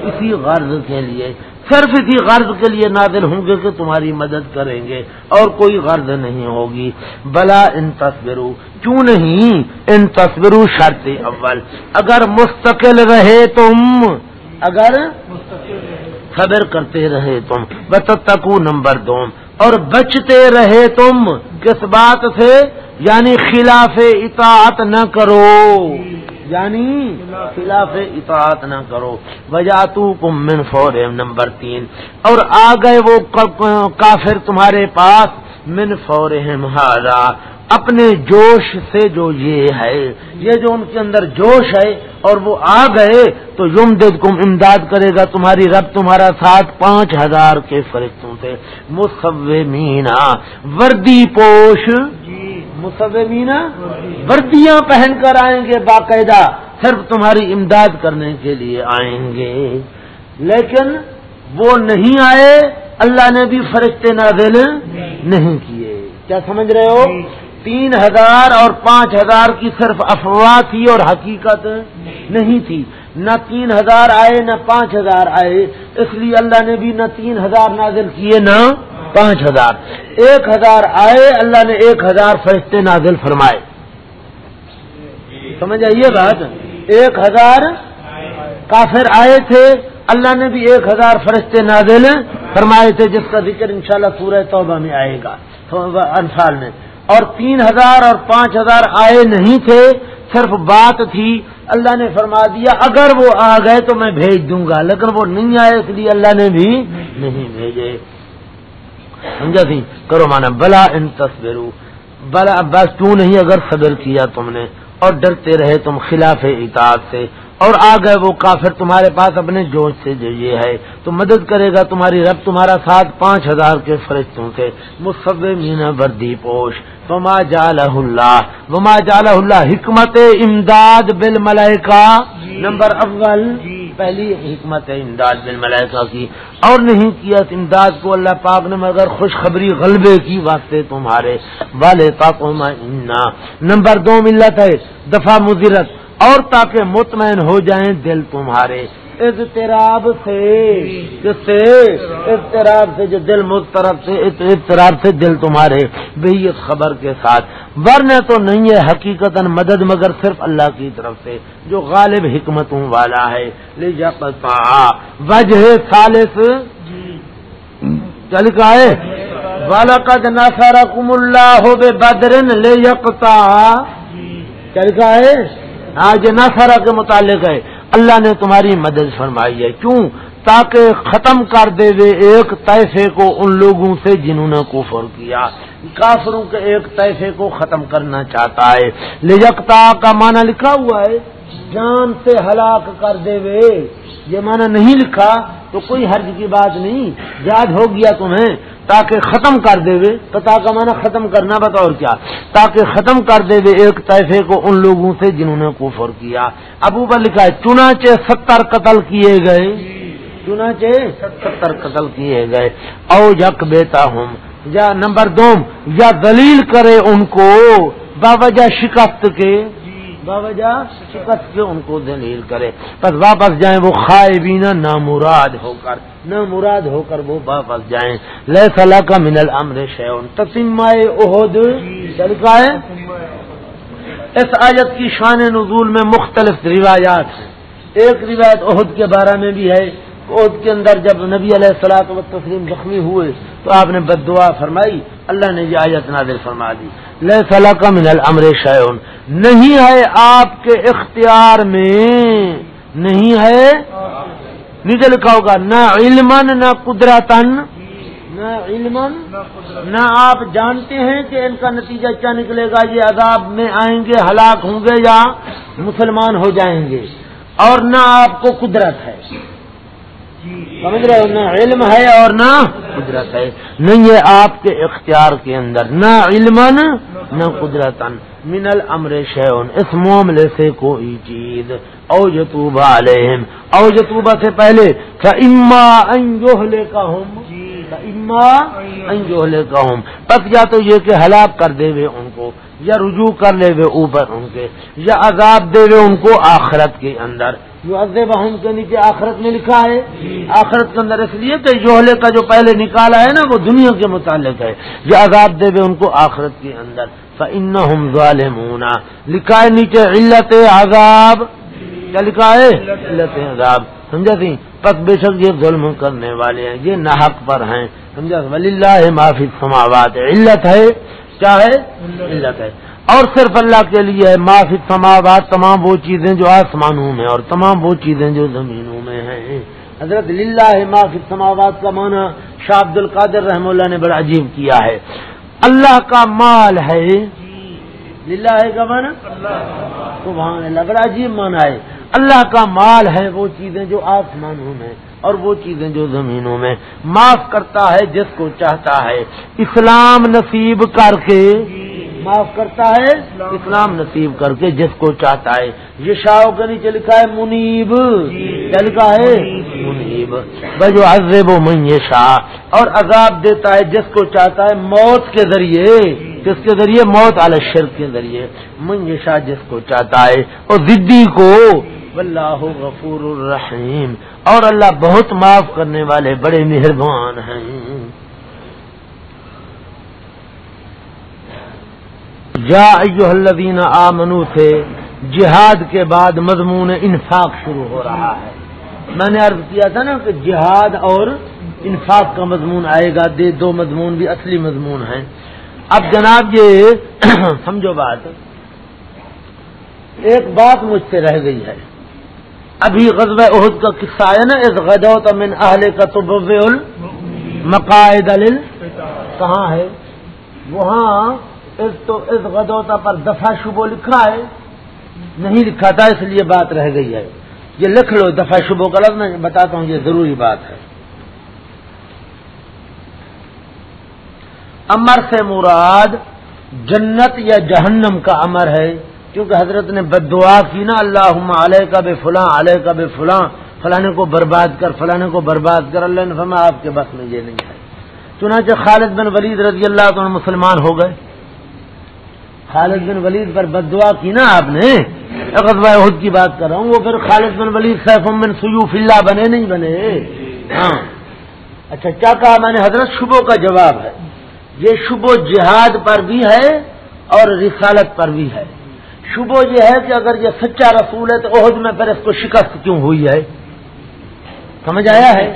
اسی غرض کے لیے۔ صرف اسی غرض کے لیے نازل ہوں گے کہ تمہاری مدد کریں گے اور کوئی غرض نہیں ہوگی۔ بلا ان تصویروں کیوں نہیں؟ ان تصویروں شرط اول۔ اگر مستقل رہے تم، اگر خبر کرتے رہے تم بتکو نمبر دو۔ اور بچتے رہے تم، کس بات سے؟ یعنی خلاف اطاعت نہ کرو۔ یعنی خلاف اطاعت نہ کرو۔ وجہ تو من فور نمبر تین۔ اور آ گئے وہ کافر تمہارے پاس۔ من فور ہارا اپنے جوش سے جو یہ ہے، یہ جو ان کے اندر جوش ہے اور وہ آ گئے، تو یم دد کم امداد کرے گا تمہاری رب، تمہارا ساتھ پانچ ہزار کے فرشتوں سے۔ مصو مینا وردی پوش۔ مصومینہ وردیاں پہن کر آئیں گے باقاعدہ، صرف تمہاری امداد کرنے کے لیے آئیں گے۔ لیکن وہ نہیں آئے، اللہ نے بھی فرشتے نازل نہیں کیے۔ کیا سمجھ رہے ہو؟ تین ہزار اور پانچ ہزار کی صرف افواہ تھی اور حقیقت نہیں تھی۔ نہ تین ہزار آئے، نہ پانچ ہزار آئے۔ اس لیے اللہ نے بھی نہ تین ہزار نازل کیے، نہ پانچ ہزار۔ ایک ہزار آئے، اللہ نے ایک ہزار فرشتے نازل فرمائے۔ سمجھ آئیے بات؟ ایک ہزار کافر آئے تھے، اللہ نے بھی ایک ہزار فرشتے نازل فرمائے تھے، جس کا ذکر انشاءاللہ سورہ توبہ میں آئے گا انفال میں۔ اور تین ہزار اور پانچ ہزار آئے نہیں تھے، صرف بات تھی۔ اللہ نے فرما دیا، اگر وہ آ گئے تو میں بھیج دوں گا، لیکن وہ نہیں آئے، اس لیے اللہ نے بھی نہیں بھیجے۔ سمجھا سی کرو مانا بلا ان تصویروں بلا بس کیوں نہیں اگر صبر کیا تم نے اور ڈرتے رہے تم خلاف اطاعت سے۔ اور آ گئے وہ کافر تمہارے پاس اپنے جوش سے جو یہ ہے تو مدد کرے گا تمہاری رب تمہارا ساتھ پانچ ہزار کے فرشتوں سے مصب مینا بردی پوش۔ وما جال اللہ۔ وما جال اللہ حکمت امداد بل ملائکا نمبر اول۔ پہلی حکمت امداد بل ملائکہ کی، اور نہیں کیا امداد کو اللہ پاک نے، مگر خوشخبری غلبے کی واسطے تمہارے۔ والے پاک نمبر دو ملت ہے دفاع مزرت اور تاکہ مطمئن ہو جائیں دل تمہارے۔ اضطراب سے سے اضطراب سے جو دل مسترب سے اضطراب سے دل تمہارے بھئی خبر کے ساتھ۔ ورنہ تو نہیں ہے حقیقت مدد مگر صرف اللہ کی طرف سے، جو غالب حکمتوں والا ہے۔ لے جا وجہ سالس چل کا ہے؟ والا کا کم اللہ ہو بے بدرن لے یکتا چل کا ہے؟ آج نہ کے متعلق ہے۔ اللہ نے تمہاری مدد فرمائی ہے۔ کیوں؟ تاکہ ختم کر دے وے ایک طیفے کو ان لوگوں سے جنہوں نے کفر کیا۔ کافروں کے ایک طیفے کو ختم کرنا چاہتا ہے۔ لجکتا کا معنی لکھا ہوا ہے۔ جان سے ہلاک کر دے وے۔ یہ معنی نہیں لکھا تو کوئی حرج کی بات نہیں۔ یاد ہو گیا تمہیں۔ تاکہ ختم کر دے وے۔ تو کا معنی ختم کرنا بطور کیا۔ تاکہ ختم کر دے وے ایک طیفے کو ان لوگوں سے جنہوں نے کفر کیا۔ ابو پر لکھا ہے، چنانچہ ستر قتل کیے گئے۔ چنانچہ ستر قتل کیے گئے۔ او جک بیتا ہوں یا نمبر دو، یا دلیل کرے ان کو۔ باوجہ شکست کے۔ باوجہ شکست کے ان کو دلیل کرے۔ بس واپس جائیں وہ خائے بینا نامراد ہو کر نامراد ہو کر وہ واپس جائیں۔ لہ صلاح کا منل امر شیون تسمائے عہد کا ہے اس آیت کی شان نزول میں مختلف روایات۔ ہیں ایک روایت عہد کے بارے میں بھی ہے۔ عہد کے اندر جب نبی علیہ السلاط و تسلیم زخمی ہوئے تو آپ نے بد دعا فرمائی، اللہ نے یہ آیت نادر فرما دی۔ لہ کا منل امر شیون نہیں ہے آپ کے اختیار میں، نہیں ہے نیچے لکھا ہوگا، نہ علم نہ قدرتن نہ علم نہ آپ جانتے ہیں کہ ان کا نتیجہ کیا نکلے گا، یہ عذاب میں آئیں گے، ہلاک ہوں گے یا مسلمان ہو جائیں گے۔ اور نہ آپ کو قدرت ہے۔ سمجھ رہے ہو؟ نہ علم ہے اور نہ قدرت ہے۔ نہ یہ آپ کے اختیار کے اندر، نہ علم نہ قدرت من الامر شیون اس معاملے سے کوئی چیز۔ او جتوبہ علیہم۔ او جتوبہ سے پہلے اما انجوہلے کا ہوں اما انجوہلے کا ہوں تب یا تو یہ کہ ہلاک کر دے وے ان کو، یا رجوع کر لے وے اوپر ان کے، یا عذاب دے وے ان کو آخرت کے اندر۔ جو ادب کے نیچے آخرت میں لکھا ہے۔ آخرت کے اندر اس لیے کہ جوہلے کا جو پہلے نکالا ہے نا، وہ دنیا کے متعلق ہے۔ جو عذاب دے وے ان کو آخرت کے اندر۔ فَإِنَّهُمْ ظَالِمُونَ۔ لکھا ہے نیچے علت عذاب۔ کیا لکھا ہے؟ علت عذاب۔ سمجھا تھی؟ پس بے شک یہ ظلم کرنے والے ہیں، یہ ناحق پر ہیں۔ سمجھا ولی اللہ معافی سماوات علت ہے۔ کیا ہے؟ علت ہے۔ اور صرف اللہ کے لیے ہے۔ معافی سماوات تمام وہ چیزیں جو آسمانوں میں اور تمام وہ چیزیں جو زمینوں میں ہیں۔ حضرت للہ معافی سماوات کا معنی شاہ عبد القادر رحم اللہ نے بڑا عجیب کیا ہے۔ اللہ کا مال ہے۔ للہ ہے کا مانا سبحان اللہ، بڑا عجیب مانا ہے۔ اللہ کا مال ہے وہ چیزیں جو آسمانوں میں اور وہ چیزیں جو زمینوں میں۔ معاف کرتا ہے جس کو چاہتا ہے۔ اسلام نصیب کر کے معاف کرتا ہے اسلام نصیب کر کے جس کو چاہتا ہے۔ یہ شاہ کا نیچے لکھا ہے منیب۔ کیا لکھا ہے؟ منیب۔ بجو عزب و من شاہ اور عذاب دیتا ہے جس کو چاہتا ہے موت کے ذریعے۔ کس کے ذریعے؟ موت علی شرک کے ذریعے۔ من شاہ جس کو چاہتا ہے۔ اور ضدی کو۔ اللہ غفور الرحیم۔ اور اللہ بہت معاف کرنے والے بڑے مہربان ہیں۔ جا الذین آمنو سے جہاد کے بعد مضمون انفاق شروع ہو رہا ہے۔ میں نے عرض کیا تھا نا کہ جہاد اور انفاق کا مضمون آئے گا، دے دو مضمون بھی اصلی مضمون ہیں۔ اب جناب یہ سمجھو بات، ایک بات مجھ سے رہ گئی ہے۔ ابھی غزب عہد کا قصہ ہے نا اس غدوت من اہل کا تو مقاعد کہاں ہے؟ وہاں اس تو اس غدوتا پر دفاع شبو لکھا ہے۔ نہیں لکھا تھا اس لیے بات رہ گئی ہے۔ یہ لکھ لو دفاع شبو کا لفظ میں بتاتا ہوں یہ ضروری بات ہے۔ امر سے مراد جنت یا جہنم کا امر ہے، کیونکہ حضرت نے بد دعا کی نا اللہ علیہ کا بے فلاں علیہ کا بے فلاں فلانے کو برباد کر، فلانے کو برباد کر۔ اللہ نے فرما آپ کے بس میں یہ نہیں ہے۔ چنانچہ خالد بن ولید رضی اللہ عنہ مسلمان ہو گئے۔ خالد بن ولید پر بد دعا کی نا آپ نے؟ عہد کی بات کر رہا ہوں، وہ پھر خالد بن ولید سیف بن سیوف اللہ بنے نہیں بنے؟ ہاں۔ اچھا کیا کہا میں نے؟ حضرت شبوں کا جواب ہے۔ یہ شبو جہاد پر بھی ہے اور رسالت پر بھی ہے۔ شبو یہ ہے کہ اگر یہ سچا رسول ہے تو عہد میں پھر اس کو شکست کیوں ہوئی ہے؟ سمجھ آیا ہے؟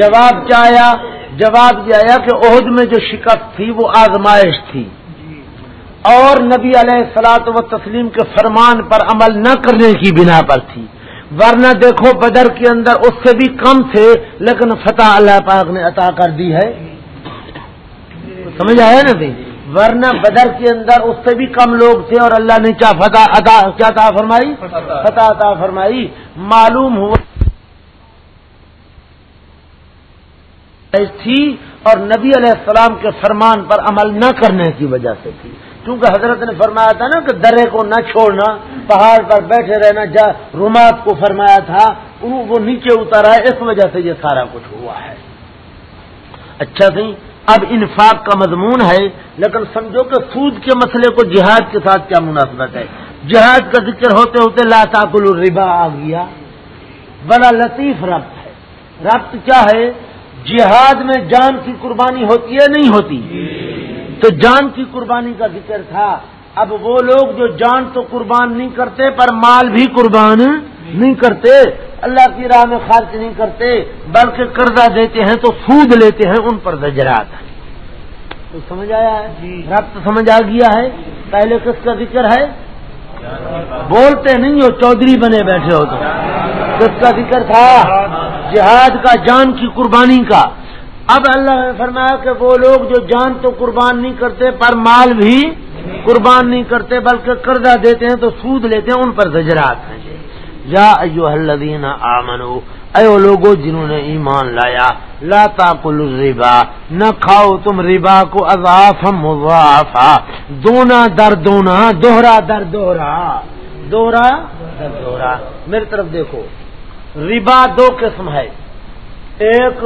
جواب کیا آیا؟ جواب یہ آیا کہ عہد میں جو شکست تھی وہ آزمائش تھی۔ اور نبی علیہ السلاط و تسلیم کے فرمان پر عمل نہ کرنے کی بنا پر تھی۔ ورنہ دیکھو بدر کے اندر اس سے بھی کم تھے، لیکن فتح اللہ پاک نے عطا کر دی ہے۔ سمجھ آیا نا بھائی؟ ورنہ بدر کے اندر اس سے بھی کم لوگ تھے اور اللہ نے کیا فتح عطا، کیا تھا فرمائی؟ فتح عطا فرمائی۔ معلوم ہوا تھی اور نبی علیہ السلام کے فرمان پر عمل نہ کرنے کی وجہ سے تھی۔ کیونکہ حضرت نے فرمایا تھا نا کہ درے کو نہ چھوڑنا، پہاڑ پر بیٹھے رہنا، جا رومات کو فرمایا تھا، وہ نیچے اترا ہے اس وجہ سے یہ سارا کچھ ہوا ہے۔ اچھا سی، اب انفاق کا مضمون ہے، لیکن سمجھو کہ سود کے مسئلے کو جہاد کے ساتھ کیا مناسبت ہے؟ جہاد کا ذکر ہوتے ہوتے لاتاکل الربا آ گیا۔ بڑا لطیف ربط ہے۔ ربط کیا ہے؟ جہاد میں جان کی قربانی ہوتی ہے، نہیں ہوتی۔ تو جان کی قربانی کا ذکر تھا۔ اب وہ لوگ جو جان تو قربان نہیں کرتے پر مال بھی قربان نہیں کرتے۔ اللہ کی راہ میں خرچ نہیں کرتے بلکہ قرضہ دیتے ہیں تو سود لیتے ہیں ان پر زجرات تو سمجھ آیا ہے؟ جی۔ ربط سمجھ آ گیا ہے۔ پہلے کس کا ذکر ہے؟ بولتے نہیں ہو چودھری بنے بیٹھے ہو تو کس کا ذکر تھا؟ جہاد کا جان کی قربانی کا۔ اب اللہ نے فرمایا کہ وہ لوگ جو جان تو قربان نہیں کرتے، پر مال بھی قربان نہیں کرتے، بلکہ قرضہ دیتے ہیں تو سود لیتے ہیں، ان پر زجرات ہیں۔ یا ایو الذین آمنو، اے وہ لوگوں جنہوں نے ایمان لایا، لا تاکل الربا، نہ کھاؤ تم ربا کو اضاف مضافا دونا در دونا، دوہرا در دوہرا۔ دوہرا در دوہرا۔ میری طرف دیکھو، ربا دو قسم ہے۔ ایک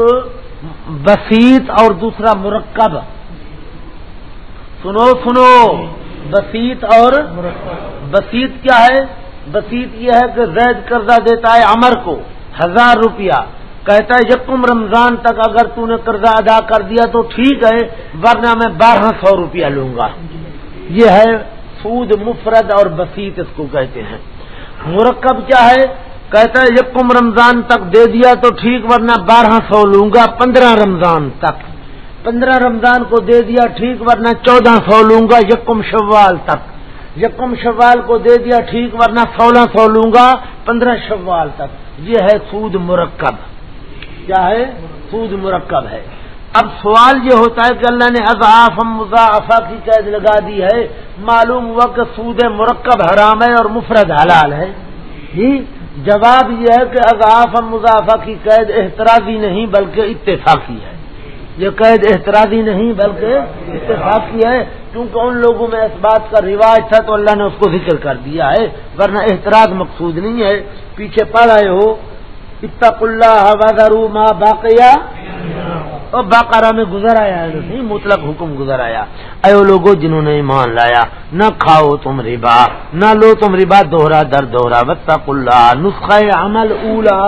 بسیط اور دوسرا مرکب. سنو سنو. بسیط اور بسیط کیا ہے؟ بسیط یہ ہے کہ زید قرضہ دیتا ہے امر کو، ہزار روپیہ. کہتا ہے، یکم رمضان تک اگر تو نے قرضہ ادا کر دیا تو ٹھیک ہے، ورنہ میں بارہ سو روپیہ لوں گا. یہ ہے سود مفرد اور بسیط اس کو کہتے ہیں۔ مرکب کیا ہے؟ کہتا ہے یکم رمضان تک دے دیا تو ٹھیک، ورنہ بارہ سو لوں گا، پندرہ رمضان تک۔ پندرہ رمضان کو دے دیا ٹھیک، ورنہ چودہ سو لوں گا یکم شوال تک۔ یکم شوال کو دے دیا ٹھیک، ورنہ سولہ سو لوں گا، پندرہ شوال تک۔ یہ ہے سود مرکب۔ کیا ہے؟ سود مرکب ہے۔ اب سوال یہ ہوتا ہے کہ اللہ نے اضاف مضافہ کی قید لگا دی ہے۔ معلوم ہوا کہ سود مرکب حرام ہے اور مفرد حلال ہے۔ جی؟ جواب یہ ہے کہ اضاف مضافہ کی قید احتراضی نہیں بلکہ اتفاقی ہے۔ یہ قید احتراضی نہیں بلکہ اتفاقی ہے، کیونکہ ان لوگوں میں اس بات کا رواج تھا تو اللہ نے اس کو ذکر کر دیا ہے، ورنہ احتراض مقصود نہیں ہے۔ پیچھے پڑھ آئے ہو اتق اللہ ما باقیہ اور باقارہ میں گزر آیا ہے نہیں مطلق حکم گزر آیا۔ اے لوگوں جنہوں نے ایمان لایا نہ کھاؤ تم ربا نہ لو تم ربا دوہرا در دوہرا۔ بتق اللہ نسخہ عمل اولا۔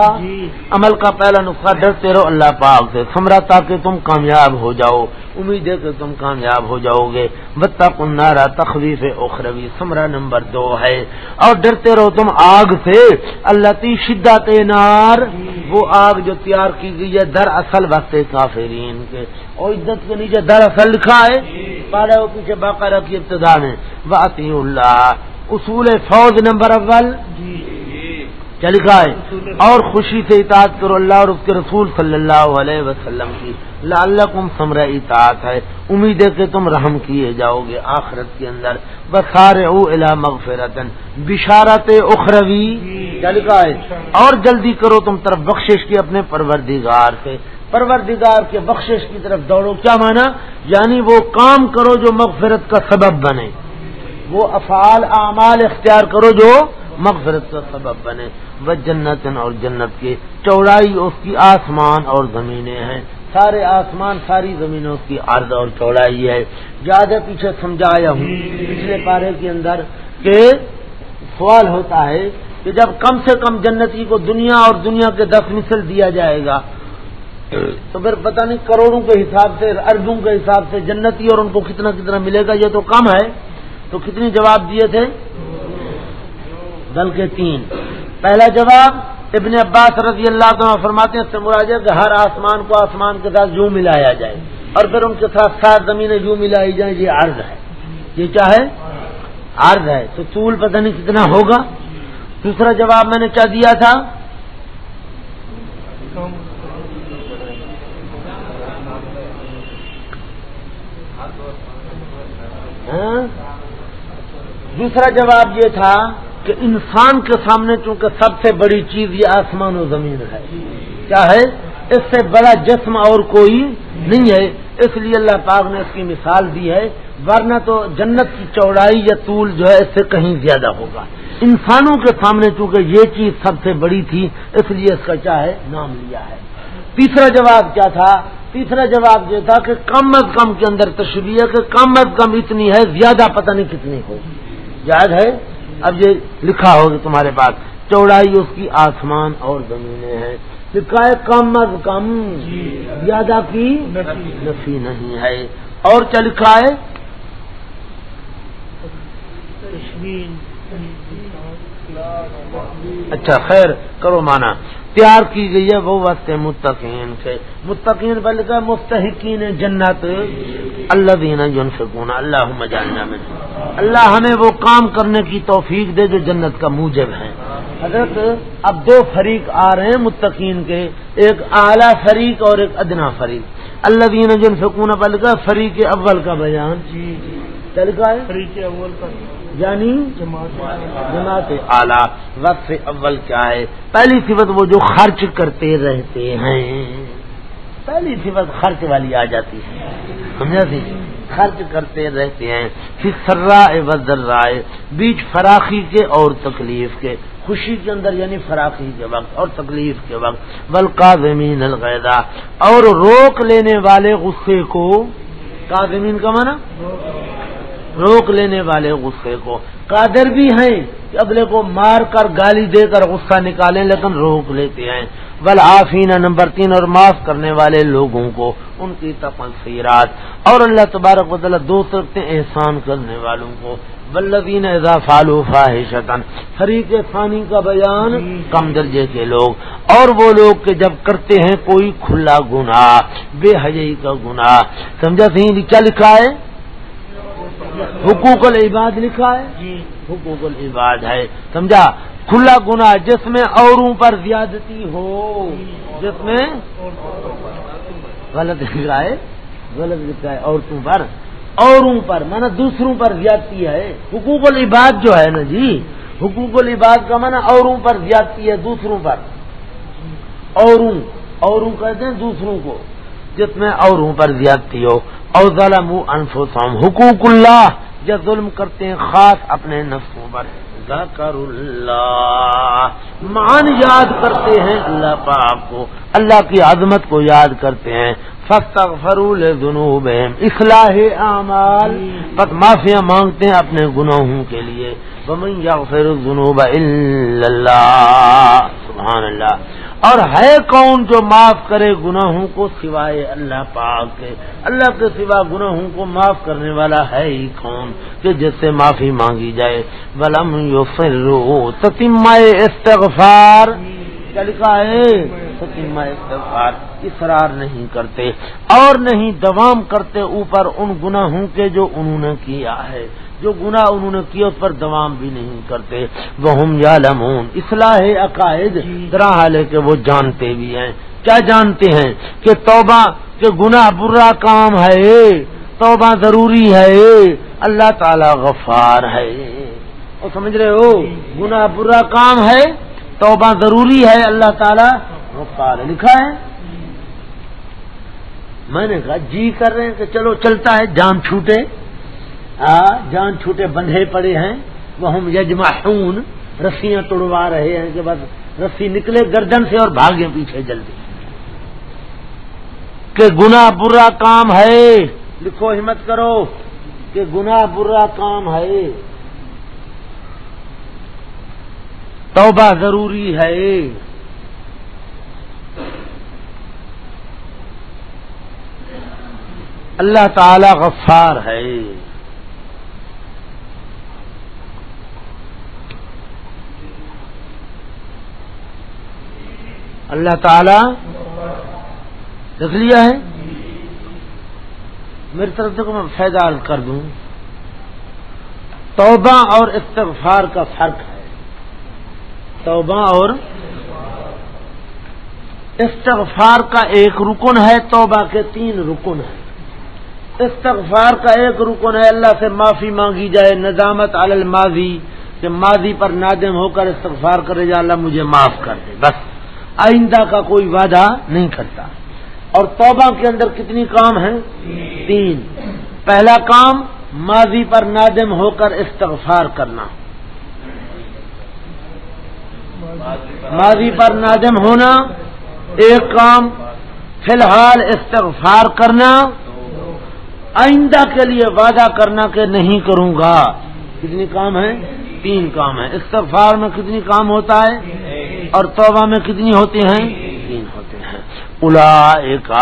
عمل کا پہلا نسخہ ڈرتے رہو اللہ پاک سے۔ سمرا تاکہ تم کامیاب ہو جاؤ امید ہے کہ تم کامیاب ہو جاؤ گے۔ بتا کنارا تخویف اخروی۔ سمرا نمبر دو ہے۔ اور ڈرتے رہو تم آگ سے اللہ تی شدت نار۔ وہ آگ جو تیار کی گئی ہے در اصل وقت کافرین کے۔ اور عزت کے نیچے در اصل لکھا ہے۔ پہلے وہ پیچھے باقاعدہ کی ابتدا ہے واطی اللہ اصول فوج نمبر اول۔ کیا لکھا ہے؟ اور خوشی سے اطاعت کرو اللہ اور اس کے رسول صلی اللہ علیہ وسلم کی۔ لعلکم سمر اطاعت ہے۔ امید ہے کہ تم رحم کیے جاؤ گے آخرت کے اندر۔ بسارے او الا مغفرت بشارت اخروی۔ کیا لکھا ہے؟ اور جلدی کرو تم طرف بخشش کی اپنے پروردگار سے۔ پروردگار کے بخشش کی طرف دوڑو۔ کیا مانا؟ یعنی وہ کام کرو جو مغفرت کا سبب بنے۔ وہ افعال، اعمال اختیار کرو جو مغفرت کا سبب بنے، وہ جنت اور جنت کی چوڑائی اس کی آسمان اور زمینیں ہیں۔ سارے آسمان، ساری زمینوں کی عرض اور چوڑائی ہے۔ زیادہ پیچھے سمجھایا ہوں، پچھلے پارے کے اندر کہ سوال ہوتا ہے کہ جب کم سے کم جنتی کو دنیا اور دنیا کے دس مثل دیا جائے گا، تو پھر پتہ نہیں کروڑوں کے حساب سے اربوں کے حساب سے جنتی اور ان کو کتنا کتنا ملے گا، یہ تو کم ہے۔ تو کتنی جواب دیے تھے؟ بلکہ تین۔ پہلا جواب ابن عباس رضی اللہ تعالیٰ فرماتے ہیں سے کہ ہر آسمان کو آسمان کے ساتھ یوں ملایا جائے اور پھر ان کے ساتھ سات زمینیں یوں ملائی جائیں، یہ عرض ہے۔ یہ کیا ہے؟ عرض ہے۔ تو طول پتہ نہیں کتنا ہوگا۔ دوسرا جواب میں نے کیا دیا تھا؟ ہاں؟ دوسرا جواب یہ تھا کہ انسان کے سامنے چونکہ سب سے بڑی چیز یہ آسمان و زمین ہے۔ کیا ہے؟ اس سے بڑا جسم اور کوئی نہیں ہے۔ اس لیے اللہ پاک نے اس کی مثال دی ہے۔ ورنہ تو جنت کی چوڑائی یا طول جو ہے اس سے کہیں زیادہ ہوگا۔ انسانوں کے سامنے چونکہ یہ چیز سب سے بڑی تھی، اس لیے اس کا کیا ہے؟ نام لیا ہے۔ تیسرا جواب کیا تھا؟ تیسرا جواب یہ تھا کہ کم از کم کے اندر تشریح ہے کہ کم از کم اتنی ہے، زیادہ پتہ نہیں کتنی ہوگی۔ یاد ہے؟ اب یہ لکھا ہوگا تمہارے پاس چوڑائی اس کی آسمان اور زمینیں ہیں۔ لکھا کم از کم۔ زیادہ کی نفی۔ نہیں ہے۔ اور کیا لکھا ہے؟ اچھا خیر کرو مانا تیار کی گئی ہے وہ وقت متقین سے متقین بلکہ مستحقین جنت۔ اللہ دینا جن سکون اللہ مجالنا میں اللہ ہمیں وہ کام کرنے کی توفیق دے جو جنت کا موجب ہے۔ حضرت اب دو فریق آ رہے ہیں متقین کے۔ ایک اعلیٰ فریق اور ایک ادنا فریق۔ اللہ دینا جن سکون بلکہ فریق اول کا بیان۔ چل کا ہے فریق اول کا۔ یعنی جماعت اعلیٰ وقت اول کیا ہے؟ پہلی صفت وہ جو خرچ کرتے رہتے ہیں۔ پہلی صفت خرچ والی آ جاتی ہے۔ سمجھا سی خرچ کرتے رہتے ہیں۔ پھر سرا وزر رائے بیچ فراخی کے اور تکلیف کے۔ خوشی کے اندر یعنی فراخی کے وقت اور تکلیف کے وقت۔ بلکہ زمین القیدا اور روک لینے والے غصے کو۔ کا زمین کا مانا روک لینے والے غصے کو۔ قادر بھی ہیں کہ اگلے کو مار کر گالی دے کر غصہ نکالیں لیکن روک لیتے ہیں۔ بل آفین نمبر تین اور معاف کرنے والے لوگوں کو ان کی تفصیرات اور اللہ تبارک و تعالیٰ دوست رکھتے ہیں احسان کرنے والوں کو۔ بلدین فالو فاحشتن فریق فانی کا بیان کم درجے کے لوگ۔ اور وہ لوگ کہ جب کرتے ہیں کوئی کھلا گناہ بے حجی کا گناہ۔ سمجھا سی کیا لکھا ہے؟ حقوق العباد لکھا ہے؟ جی۔ حقوق العباد ہے۔ سمجھا؟ کھلا گنا جس میں اوروں پر زیادتی ہو جس میں غلط لکھ رہا ہے غلط لکھا ہے عورتوں پر۔ اوروں پر مانا دوسروں پر زیادتی ہے۔ حقوق العباد جو ہے نا جی حقوق العباد کا مانا اوروں پر زیادتی ہے دوسروں پر۔ اوروں اوروں کہتے ہیں دوسروں کو جس میں اوروں پر زیادتی ہو۔ اور ظلم انفسهم حقوق اللہ یا ظلم کرتے ہیں خاص اپنے نفسوں پر. ذکر اللہ. مان یاد کرتے ہیں اللہ پاک کو. اللہ کی عظمت کو یاد کرتے ہیں. فرول جنوب اصلاح اعمال. پت معافیاں مانگتے ہیں اپنے گناہوں کے لیے. بمن یغفر الذنوب الا اللہ سبحان اللہ اور ہے کون جو معاف کرے گناہوں کو سوائے اللہ پاک کے؟ اللہ کے سوا گناہوں کو معاف کرنے والا ہے ہی کون کہ جس سے معافی مانگی جائے؟ بلم یو فرو تتیمائے استغفار کیا لکھا ہے؟ ستیما استغفار اصرار نہیں کرتے اور نہیں دوام کرتے اوپر ان گناہوں کے جو انہوں نے کیا ہے۔ جو گنا انہوں نے کیا اس پر دوام بھی نہیں کرتے۔ وہ ہم یا لمون اصلاح عقائد طرح حال کہ وہ جانتے بھی ہیں۔ کیا جانتے ہیں کہ توبہ کہ گناہ برا کام ہے؟ توبہ ضروری ہے۔ اللہ تعالی غفار ہے۔ وہ سمجھ رہے ہو؟ گناہ برا کام ہے توبہ ضروری ہے۔ اللہ تعالی غفار لکھا ہے؟ میں نے کہا جی کر رہے ہیں کہ چلو چلتا ہے، جان چھوٹے۔ جان چھوٹے بندھے پڑے ہیں۔ وہ ہم یجما رسیاں توڑوا رہے ہیں کہ بس رسی نکلے گردن سے اور بھاگے پیچھے جلدی۔ کہ گنا برا کام ہے۔ لکھو، ہمت کرو۔ کہ گنا برا کام ہے۔ توبہ ضروری ہے۔ اللہ تعالی غفار ہے۔ اللہ تعالی رکھ لیا ہے۔ میری طرف سے میں فائدہ کر دوں۔ توبہ اور استغفار کا فرق ہے۔ توبہ اور استغفار کا ایک رکن ہے، توبہ کے تین رکن ہیں۔ استغفار کا ایک رکن ہے، اللہ سے معافی مانگی جائے، ندامت الماضی، کہ ماضی پر نادم ہو کر استغفار کرے جا اللہ مجھے معاف کر دے، بس۔ آئندہ کا کوئی وعدہ نہیں کرتا۔ اور توبہ کے اندر کتنی کام ہیں؟ تین۔ پہلا کام، ماضی پر نادم ہو کر استغفار کرنا۔ ماضی پر نادم ہونا، ایک کام، فی الحال استغفار کرنا۔ آئندہ کے لیے وعدہ کرنا کہ نہیں کروں گا۔ کتنی کام ہے تین کام ہے استغفار میں کتنی کام ہوتا ہے؟ اور توبہ میں کتنی ہوتی ہیں؟ تین ہوتے ہیں۔ الا ایک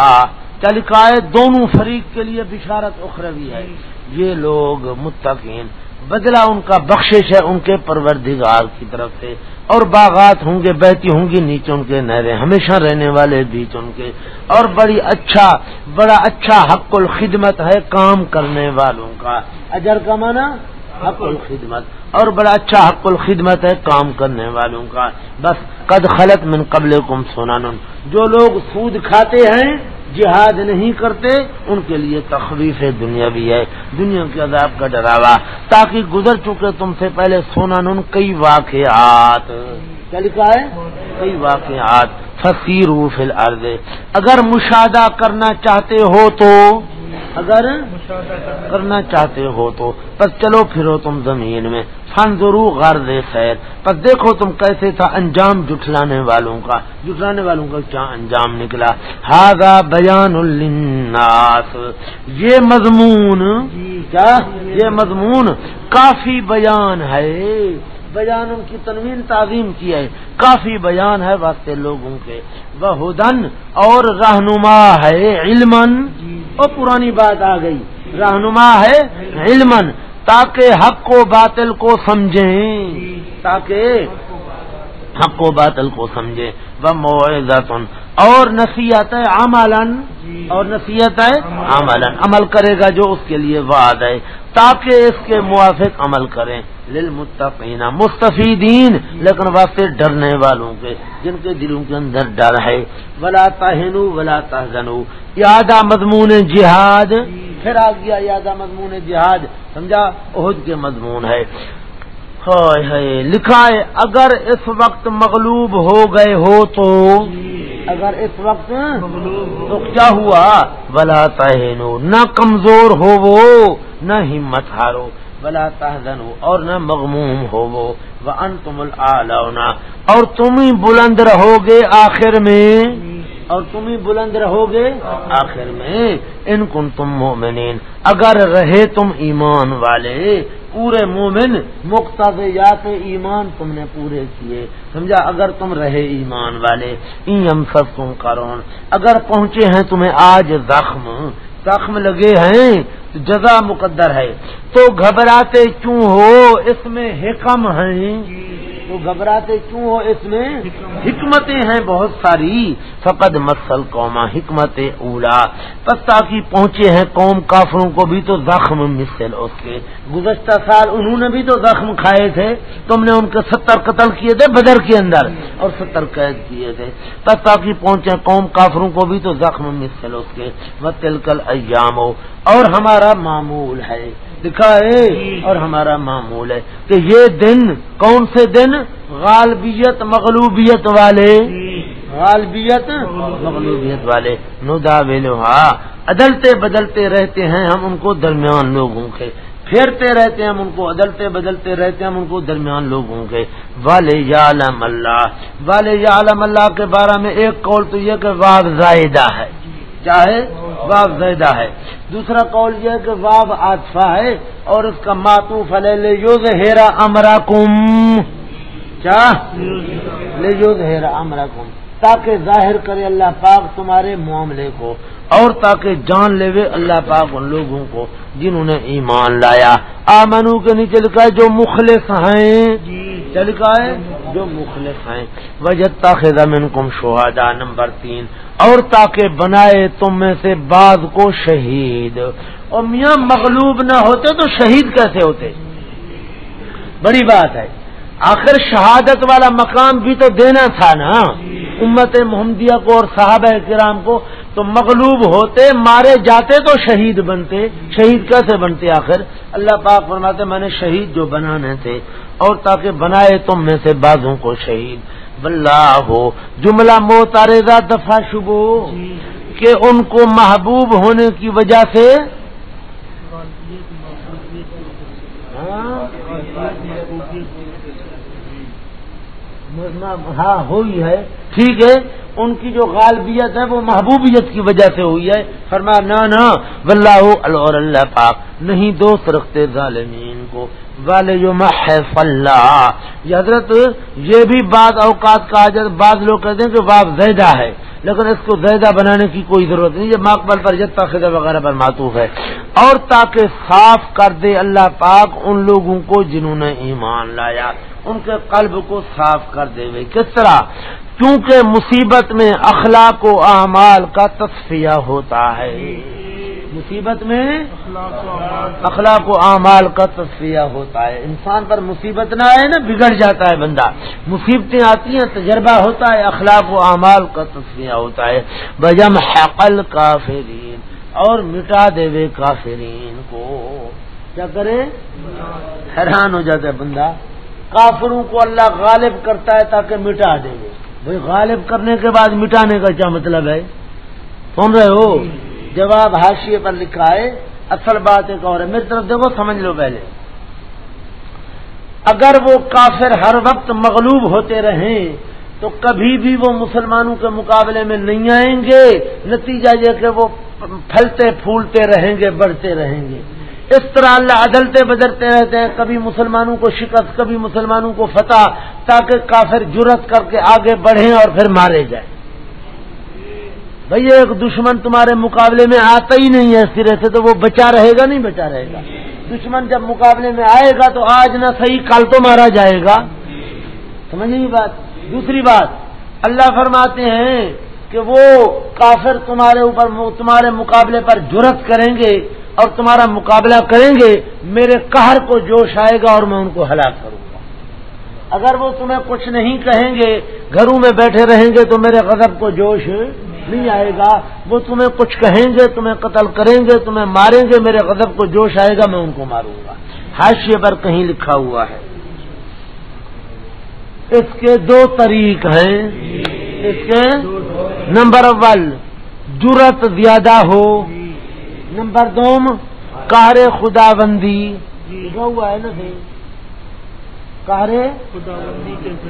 چلکائے دونوں فریق کے لیے بشارت اخروی ہے۔ یہ لوگ متقین۔ بدلا ان کا بخشش ہے ان کے پروردگار کی طرف سے، اور باغات ہوں گے، بہتی ہوں گی نیچے ان کے نہرے ہمیشہ رہنے والے بیچ ان کے۔ اور بڑی اچھا بڑا اچھا حق الخدمت ہے کام کرنے والوں کا۔ اجر کا مانا حق الخدمت۔ اور بڑا اچھا حق الخدمت ہے کام کرنے والوں کا۔ بس قد خلط من قبل کم سونا جو لوگ سود کھاتے ہیں، جہاد نہیں کرتے، ان کے لیے تخویف دنیا بھی ہے۔ دنیا کے عذاب کا ڈراوا۔ تاکہ گزر چکے تم سے پہلے سونا نن کئی واقعات۔ کیا لکھا ہے؟ کئی واقعات۔ فصیر فی الارض۔ اگر مشاہدہ کرنا چاہتے ہو تو اگر کرنا چاہتے ہو تو، بس چلو پھرو تم زمین میں۔ فن ضرور غرض خیر۔ پر دیکھو تم کیسے تھا انجام جٹلانے والوں کا۔ جٹلانے والوں کا کیا انجام نکلا۔ ہاگا بیان الناس یہ مضمون، کیا؟ یہ مضمون کافی بیان ہے۔ بیان ان کی تنوین تعظیم کی ہے۔ کافی بیان ہے واسطے لوگوں کے۔ وہ ہدن اور رہنما ہے علم اور پرانی بات آ گئی۔ رہنما ہے علم تاکہ حق کو باطل کو سمجھیں۔ تاکہ حق و باطل کو سمجھے وہ معذن اور نصیحت ہے عملن اور نصیحت ہے عمل کرے گا جو اس کے لیے وعد ہے تاکہ اس کے موافق عمل کریں۔ للمتقین مستفیدین لیکن واسطے ڈرنے والوں کے جن کے دلوں کے اندر ڈر ہے۔ ولا تہنو ولا تہنو یادہ مضمون جہاد۔ پھر آ گیا یادہ مضمون جہاد۔ سمجھا؟ عہد کے مضمون ہے۔ لکھا ہے۔ اگر اس وقت مغلوب ہو گئے ہو تو۔ اگر اس وقت تو کیا ہوا؟ بلا تہنو نہ کمزور ہو وہ نہ ہمت ہارو۔ بلا تحزن ہو اور نہ مغموم ہو وہ ان تم اور تم ہی بلند رہو گے آخر میں۔ اور تم ہی بلند رہو گے آخر میں۔ ان کن تم مومنین اگر رہے تم ایمان والے پورے مومن مقتضیات ایمان تم نے پورے کیے۔ سمجھا؟ اگر تم رہے ایمان والے ایم سب تم کرون اگر پہنچے ہیں تمہیں آج زخم۔ زخم لگے ہیں، تو جزا مقدر ہے۔ تو گھبراتے کیوں ہو؟ اس میں حکم ہیں۔ تو گھبراتے کیوں ہو اس میں؟ حکمتیں ہیں بہت ساری۔ فقد مسل قوما حکمت اولا۔ پس تاکہ پہنچے ہیں قوم کافروں کو بھی تو زخم مثل اس کے۔ گزشتہ سال انہوں نے بھی تو زخم کھائے تھے۔ تم نے ان کے ستر قتل کیے تھے بدر کے اندر اور ستر قید کیے تھے۔ پس تاکہ پہنچے قوم کافروں کو بھی تو زخم مثل اس کے۔ وہ تلکل ایام ہو اور ہمارا معمول ہے۔ لکھا ہے اور ہمارا معمول ہے کہ یہ دن کون سے دن؟ غالبیت مغلوبیت والے۔ غالبیت مغلوبیت والے۔ ندا ویلوہا عدلتے بدلتے رہتے ہیں ہم ان کو درمیان لوگوں کے پھیرتے رہتے ہیں ہم ان کو عدلتے بدلتے رہتے ہیں ہم ان کو درمیان لوگوں کے والے یعلم اللہ۔ والے یعلم اللہ کے بارے میں ایک قول تو یہ کہ واگ زائدہ ہے۔ چاہے واو زیدہ ہے۔ دوسرا قول یہ ہے کہ واو آتفا ہے اور اس کا ماتو فلے لے یوز ہیرا امرا کم کیا؟ لے یوز ہیرا امرا کم تاکہ ظاہر کرے اللہ پاک تمہارے معاملے کو اور تاکہ جان لے اللہ پاک ان لوگوں کو جنہوں نے ایمان لایا۔ آمنو کے نیچے لکھا ہے جو مخلص ہیں۔ کیا لکھا ہے؟ جو مخلص ہیں۔ وجہ من کم شہادا نمبر تین۔ اور تاکہ بنائے تم میں سے بعض کو شہید۔ اور میاں مغلوب نہ ہوتے تو شہید کیسے ہوتے؟ بڑی بات ہے۔ آخر شہادت والا مقام بھی تو دینا تھا نا۔ امت محمدیہ کو اور صحابہ کرام کو تو مغلوب ہوتے، مارے جاتے تو شہید بنتے۔ شہید کیسے بنتے آخر؟ اللہ پاک فرماتے، میں نے شہید جو بنانے تھے، اور تاکہ بنائے تم میں سے بازوں کو شہید۔ ہو جملہ موتارزہ دفاع شبو کہ ان کو محبوب ہونے کی وجہ سے ہاں ہوئی ہے۔ ٹھیک ہے ان کی جو غالبیت ہے وہ محبوبیت کی وجہ سے ہوئی ہے۔ فرما نہ اللہ پاک نہیں دوست رکھتے ظالمین کو۔ والے جو محف اللہ یہ حضرت یہ بھی بعض اوقات کا حضرت بعض لوگ کہتے ہیں کہ باپ زیدہ ہے، لیکن اس کو زیدہ بنانے کی کوئی ضرورت نہیں، یہ مقبل پر جتا خدا وغیرہ پر معطوف ہے۔ اور تاکہ صاف کر دے اللہ پاک ان لوگوں کو جنہوں نے ایمان لایا، ان کے قلب کو صاف کر دے گئے کس طرح؟ کیونکہ مصیبت میں اخلاق و اعمال کا تصفیہ ہوتا ہے۔ مصیبت میں اخلاق و اعمال کا تصفیہ ہوتا ہے۔ انسان پر مصیبت نہ آئے نا بگڑ جاتا ہے بندہ۔ مصیبتیں آتی ہیں، تجربہ ہوتا ہے، اخلاق و اعمال کا تصفیہ ہوتا ہے۔ بجم حقل کافرین اور مٹا دے وے کافرین کو۔ کیا کرے حیران ہو جاتا ہے بندہ۔ کافروں کو اللہ غالب کرتا ہے تاکہ مٹا دے۔ گے بھائی غالب کرنے کے بعد مٹانے کا کیا مطلب ہے؟ سن رہے ہو؟ جواب حاشیے پر لکھا ہے، اصل بات ایک اور ہے۔ میری طرف دیکھو، سمجھ لو پہلے۔ اگر وہ کافر ہر وقت مغلوب ہوتے رہیں، تو کبھی بھی وہ مسلمانوں کے مقابلے میں نہیں آئیں گے۔ نتیجہ یہ کہ وہ پھلتے پھولتے رہیں گے، بڑھتے رہیں گے۔ اس طرح اللہ عدلتے بدلتے رہتے ہیں۔ کبھی مسلمانوں کو شکست، کبھی مسلمانوں کو فتح، تاکہ کافر جرت کر کے آگے بڑھیں اور پھر مارے جائیں۔ بھئی ایک دشمن تمہارے مقابلے میں آتا ہی نہیں ہے سرے سے تو وہ بچا رہے گا نہیں بچا رہے گا؟ دشمن جب مقابلے میں آئے گا تو آج نہ صحیح کل تو مارا جائے گا۔ سمجھ نہیں بات؟ دوسری بات، اللہ فرماتے ہیں کہ وہ کافر تمہارے اوپر تمہارے مقابلے پر جرت کریں گے اور تمہارا مقابلہ کریں گے، میرے قہر کو جوش آئے گا اور میں ان کو ہلاک کروں گا۔ اگر وہ تمہیں کچھ نہیں کہیں گے، گھروں میں بیٹھے رہیں گے تو میرے غضب کو جوش نہیں آئے گا، وہ تمہیں کچھ کہیں گے، تمہیں قتل کریں گے، تمہیں ماریں گے، میرے غضب کو جوش آئے گا، میں ان کو ماروں گا۔ حاشیے پر کہیں لکھا ہوا ہے۔ اس کے دو طریق ہیں۔ اس کے نمبر ون جرت زیادہ ہو۔ نمبر دوم، کار خدا بندی ہوا ہے نا کارے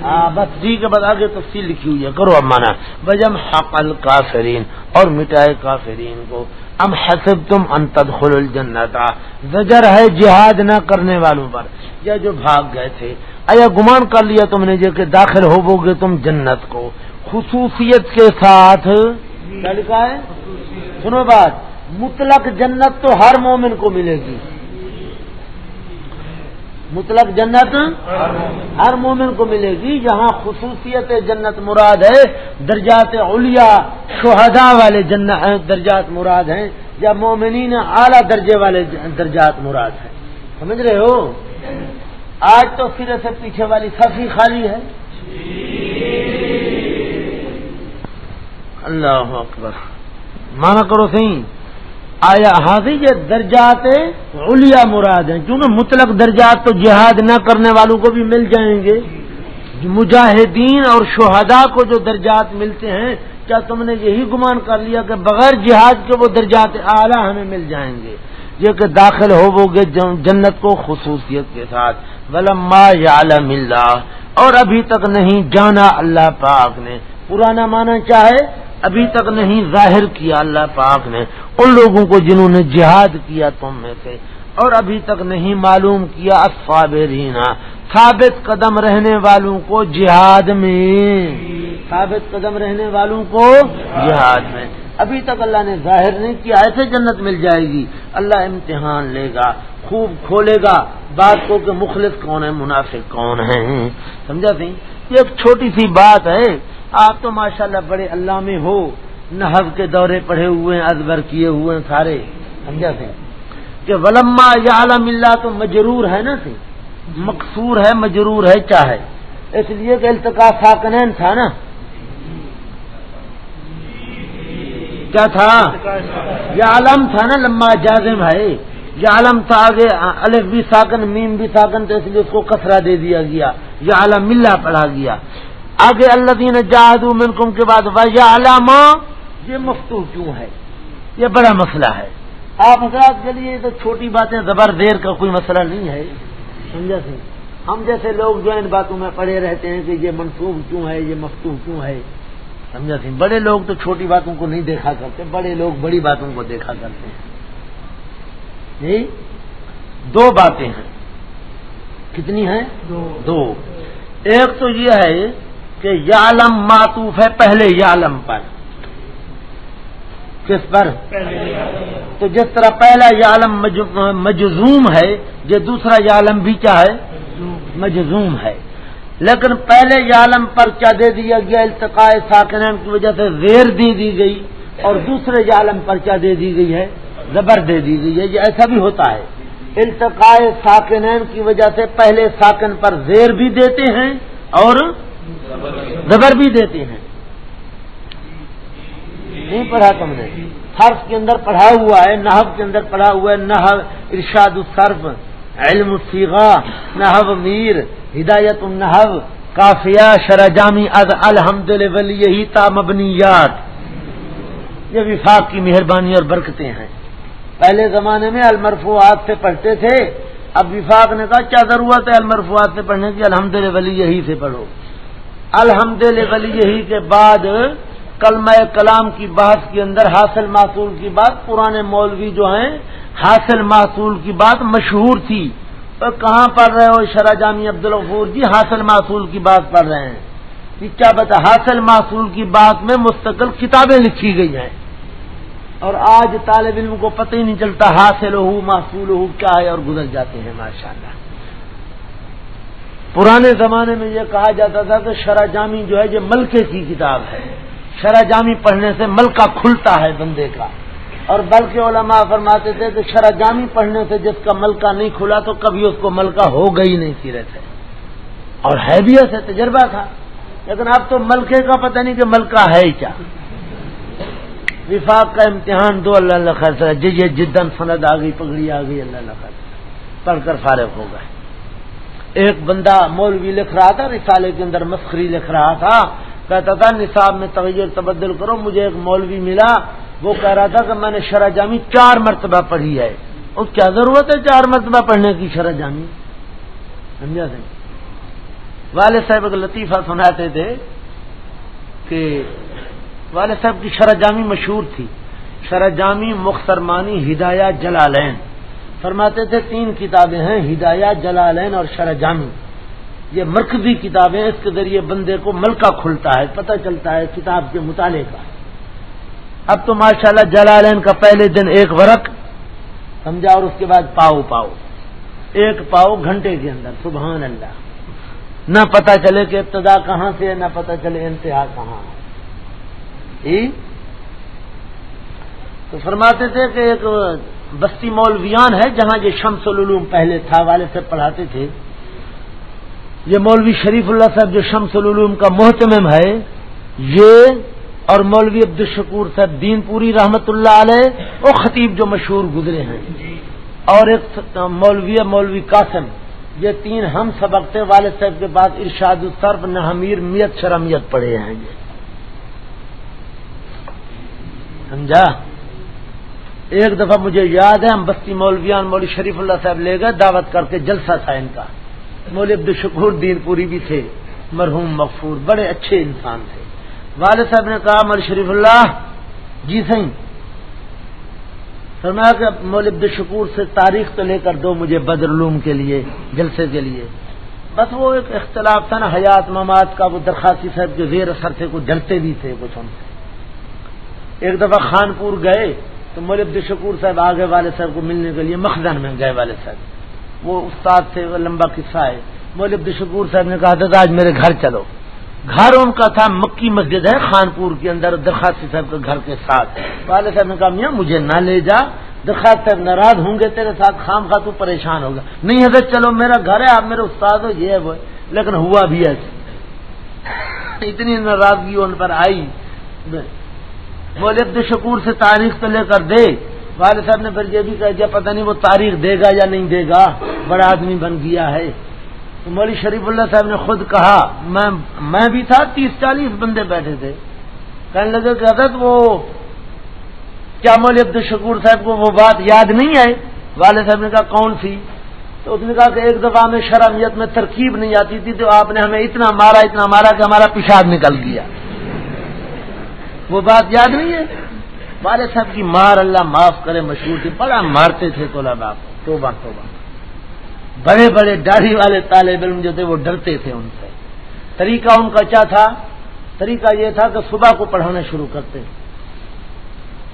ہاں بس جی ٹھیک ہے بس آگے تفصیل لکھی ہوئی ہے۔ کرو اب مانا بجم حقل کافرین اور مٹائے کافرین کو۔ ام حسب تم انتد خل الجنت زجر ہے جہاد نہ کرنے والوں پر۔ یا جو بھاگ گئے تھے۔ ایا گمان کر لیا تم نے جو کہ داخل ہو گے تم جنت کو۔ خصوصیت کے ساتھ۔ کیا لکھا ہے؟ سنو بات۔ مطلق جنت تو ہر مومن کو ملے گی۔ مطلق جنت ہر مومن کو ملے گی، جہاں خصوصیت جنت مراد ہے، درجات علیا شہدا والے جنت، درجات مراد ہیں، یا مومنین اعلیٰ درجے والے درجات مراد ہیں۔ سمجھ رہے ہو؟ آج تو سرے سے پیچھے والی سفی خالی ہے۔ اللہ اکبر۔ مانا کرو صحیح آیا حاضی یہ درجات علیا مراد ہیں۔ کیونکہ مطلق درجات تو جہاد نہ کرنے والوں کو بھی مل جائیں گے۔ مجاہدین اور شہداء کو جو درجات ملتے ہیں، کیا تم نے یہی گمان کر لیا کہ بغیر جہاد کے وہ درجات اعلیٰ ہمیں مل جائیں گے؟ یہ کہ داخل ہو گے جنت کو خصوصیت کے ساتھ۔ ولما یا اللہ، اور ابھی تک نہیں جانا اللہ پاک نے۔ پرانا مانا چاہے، ابھی تک نہیں ظاہر کیا اللہ پاک نے۔ ان لوگوں کو جنہوں نے جہاد کیا تم میں سے۔ اور ابھی تک نہیں معلوم کیا رینا ثابت قدم رہنے والوں کو جہاد میں۔ ثابت قدم رہنے والوں کو جہاد میں۔ ابھی تک اللہ نے ظاہر نہیں کیا، ایسے جنت مل جائے گی۔ اللہ امتحان لے گا، خوب کھولے گا۔ بات کو کہ مخلص کون ہے، منافق کون ہے سمجھا سی یہ ایک چھوٹی سی بات ہے۔ آپ تو ماشاءاللہ بڑے اللہ میں ہو نحب کے دورے پڑھے ہوئے ہیں ازبر کیے ہوئے ہیں سارے، سمجھا سے کہ ولما یا عالم اللہ تو مجرور ہے نا سی مقصور ہے، مجرور ہے، چاہے۔ اس لیے کہ التقا ساکنین تھا نا۔ کیا تھا؟ یہ عالم تھا نا لمبا جازم ہے۔ یہ عالم تھا آگے، الف بھی ساکن، میم بھی ساکن، تو اس لیے اس کو کسرا دے دیا گیا۔ یہ عالم ملا پڑھا گیا۔ آگے اللہ دین جہاد منکم کے بعد وجہ علامہ یہ مفتو کیوں ہے؟ یہ بڑا مسئلہ ہے۔ آپ حضرات کے لیے تو چھوٹی باتیں زبر دیر کا کوئی مسئلہ نہیں ہے۔ سمجھا سی ہم جیسے لوگ جو ان باتوں میں پڑے رہتے ہیں کہ یہ منسوخ کیوں ہے یہ مفتو کیوں ہے؟ سمجھا سی بڑے لوگ تو چھوٹی باتوں کو نہیں دیکھا کرتے بڑے لوگ بڑی باتوں کو دیکھا کرتے ہیں۔ جی؟ دو باتیں ہیں۔ کتنی ہیں؟ دو۔ ایک تو یہ ہے کہ یالم معطوف ہے پہلے یالم پر۔ کس پر؟ تو جس طرح پہلا یالم مجزوم ہے، یہ دوسرا یالم بھی کیا ہے؟ مجزوم ہے۔ لیکن پہلے یالم پر کیا دے دیا گیا؟ التقاء ساکنین کی وجہ سے زیر دی دی گئی، اور دوسرے یالم پر کیا دے دی گئی ہے؟ زبر دے دی گئی ہے۔ یہ ایسا بھی ہوتا ہے۔ التقاء ساکنین کی وجہ سے پہلے ساکن پر زیر بھی دیتے ہیں اور زبر بھی دیتے ہیں۔ نہیں پڑھا تم نے۔ حرف کے اندر پڑھا ہوا ہے نحب کے اندر پڑھا ہوا ہے نحب ارشاد الصرف، علم الفیغا نحب میر ہدایت النحب کافیہ شرجامی از الحمد یہی تا مبنیات یہ وفاق کی مہربانی اور برکتیں ہیں۔ پہلے زمانے میں المرفوعات سے پڑھتے تھے، اب وفاق نے کہا کیا ضرورت ہے المرفوعات سے پڑھنے کی الحمد ولی یہی سے پڑھو۔ الحمد ولی یہی کے بعد کلمہ کلام کی بحث کے اندر حاصل معصول کی بات پرانے مولوی جو ہیں، حاصل معصول کی بات مشہور تھی۔ تو کہاں پڑھ رہے ہو شرح جامی عبد الغفور جی؟ حاصل معصول کی بات پڑھ رہے ہیں۔ کہ کیا بتا؟ حاصل معصول کی بات میں مستقل کتابیں لکھی گئی ہیں۔ اور آج طالب علم کو پتہ ہی نہیں چلتا، حاصل ہو معصول ہو، کیا ہے اور گزر جاتے ہیں، ماشاءاللہ۔ پرانے زمانے میں یہ کہا جاتا تھا کہ شرح جامی جو ہے یہ ملکے کی کتاب ہے۔ شرح جامی پڑھنے سے ملکہ کھلتا ہے بندے کا۔ اور بلکہ علماء فرماتے تھے کہ شرح جامی پڑھنے سے جس کا ملکہ نہیں کھلا تو کبھی اس کو ملکہ ہو گئی نہیں سیرے سے اور حیبیت سے تجربہ تھا۔ لیکن اب تو ملکے کا پتہ نہیں کہ ملکہ ہے ہی کیا۔ وفاق کا امتحان دو، اللہ اللہ خیر جی یہ جدن سند آ گئی، پگڑی آ گئی، اللہ اللہ خیر پڑھ کر فارغ ہو گئے۔ ایک بندہ مولوی لکھ رہا تھا، رسالے کے اندر مسخری لکھ رہا تھا۔ کہتا تھا، نصاب میں تغیر تبدل کرو، مجھے ایک مولوی ملا۔ وہ کہہ رہا تھا کہ میں نے شرح جامی چار مرتبہ پڑھی ہے۔ اور کیا ضرورت ہے چار مرتبہ پڑھنے کی شرح جامی؟ سمجھا سر والد صاحب ایک لطیفہ سناتے تھے کہ والد صاحب کی شرح جامی مشہور تھی۔ شرح جامی مخترمانی ہدایہ جلالین۔ فرماتے تھے تین کتابیں ہیں، ہدایہ، جلالین اور شرح جامی۔ یہ مرکزی کتابیں اس کے ذریعے بندے کو ملکہ کھلتا ہے، پتہ چلتا ہے کتاب کے مطالعے کا اب تو ماشاءاللہ اللہ جلالین کا پہلے دن ایک ورق، سمجھا، اور اس کے بعد پاؤ پاؤ۔ ایک پاؤ گھنٹے کے اندر، سبحان اللہ۔ نہ پتہ چلے کہ ابتدا کہاں سے نہ پتہ چلے انتہا کہاں۔ ہے تو فرماتے تھے کہ ایک بستی مولویان ہے جہاں یہ شمس العلوم پہلے تھا والے سے پڑھاتے تھے۔ یہ مولوی شریف اللہ صاحب جو شمس العلوم کا محتمم ہے، یہ اور مولوی عبد الشکور صاحب دین پوری رحمت اللہ علیہ، وہ خطیب جو مشہور گزرے ہیں۔ اور ایک مولوی مولوی قاسم۔ یہ تین ہم سبق تھے۔ والد صاحب کے بعد ارشاد الصرف نحمیر میت شرمیت پڑھے ہیں۔ یہ۔ سمجھا؟ ایک دفعہ مجھے یاد ہے، ہم بستی مولویان مولوی شریف اللہ صاحب لے گئے، دعوت کر کے جلسہ تھا ان کا۔ مول عبد الشکور دین پوری بھی تھے، مرحوم مغفور، بڑے اچھے انسان تھے۔ والد صاحب نے کہا مول شریف اللہ جی سی فرمایا کہ مول عبد الشکور سے تاریخ تو لے کر دو مجھے بدرلوم کے لیے، جلسے کے لیے۔ بس وہ ایک اختلاف تھا نا، حیات مماد کا، وہ درخواستی صاحب کے زیر اثر تھے کچھ ڈرتے بھی تھے، کچھ ان سے ایک دفعہ خانپور گئے۔ تو مول عبد الشکور صاحب آگے والد صاحب کو ملنے کے لیے مخدن میں گئے والد صاحب۔ وہ استاد تھے، وہ لمبا قصہ ہے۔ مولب شکور صاحب نے کہا تھا آج میرے گھر چلو۔ گھر ان کا تھا، مکی مسجد ہے، خانپور کے اندر، درخواست صاحب کے گھر کے ساتھ۔ والد صاحب نے کہا، میاں، مجھے نہ لے جا۔ درخواست صاحب ناراض ہوں گے تیرے ساتھ، خام خواہ تو پریشان ہوگا۔ نہیں حضرت، چلو، میرا گھر ہے، آپ میرے استاد ہو، یہ ہے وہ۔ لیکن ہوا بھی ایسے اتنی ناراضگی ان پر آئی۔ بولے عبد شکور سے تاریخ تو لے کر دے۔ والد صاحب نے پھر یہ بھی کہا، جب پتہ نہیں وہ تاریخ دے گا یا نہیں دے گا، بڑا آدمی بن گیا ہے۔ تو مولوی شریف اللہ صاحب نے خود کہا، میں میں بھی تھا، تیس چالیس بندے بیٹھے تھے۔ کہنے لگے کہ حضرت، وہ کیا مولوی عبد الشکور صاحب کو وہ بات یاد نہیں آئے والد صاحب نے کہا، کون سی؟ تو اس نے کہا کہ ایک دفعہ میں شرمیت میں ترکیب نہیں آتی تھی تو آپ نے ہمیں اتنا مارا اتنا مارا کہ ہمارا پیشاب نکل گیا۔ وہ بات یاد نہیں ہے؟ والد صاحب کی مار اللہ معاف کرے، مشہور تھی، بڑا مارتے تھے تو باپ تو بات تو بڑے بڑے داڑھی والے طالب علم جو تھے، وہ ڈرتے تھے ان سے۔ طریقہ ان کا کیا تھا؟ طریقہ یہ تھا کہ صبح کو پڑھانا شروع کرتے۔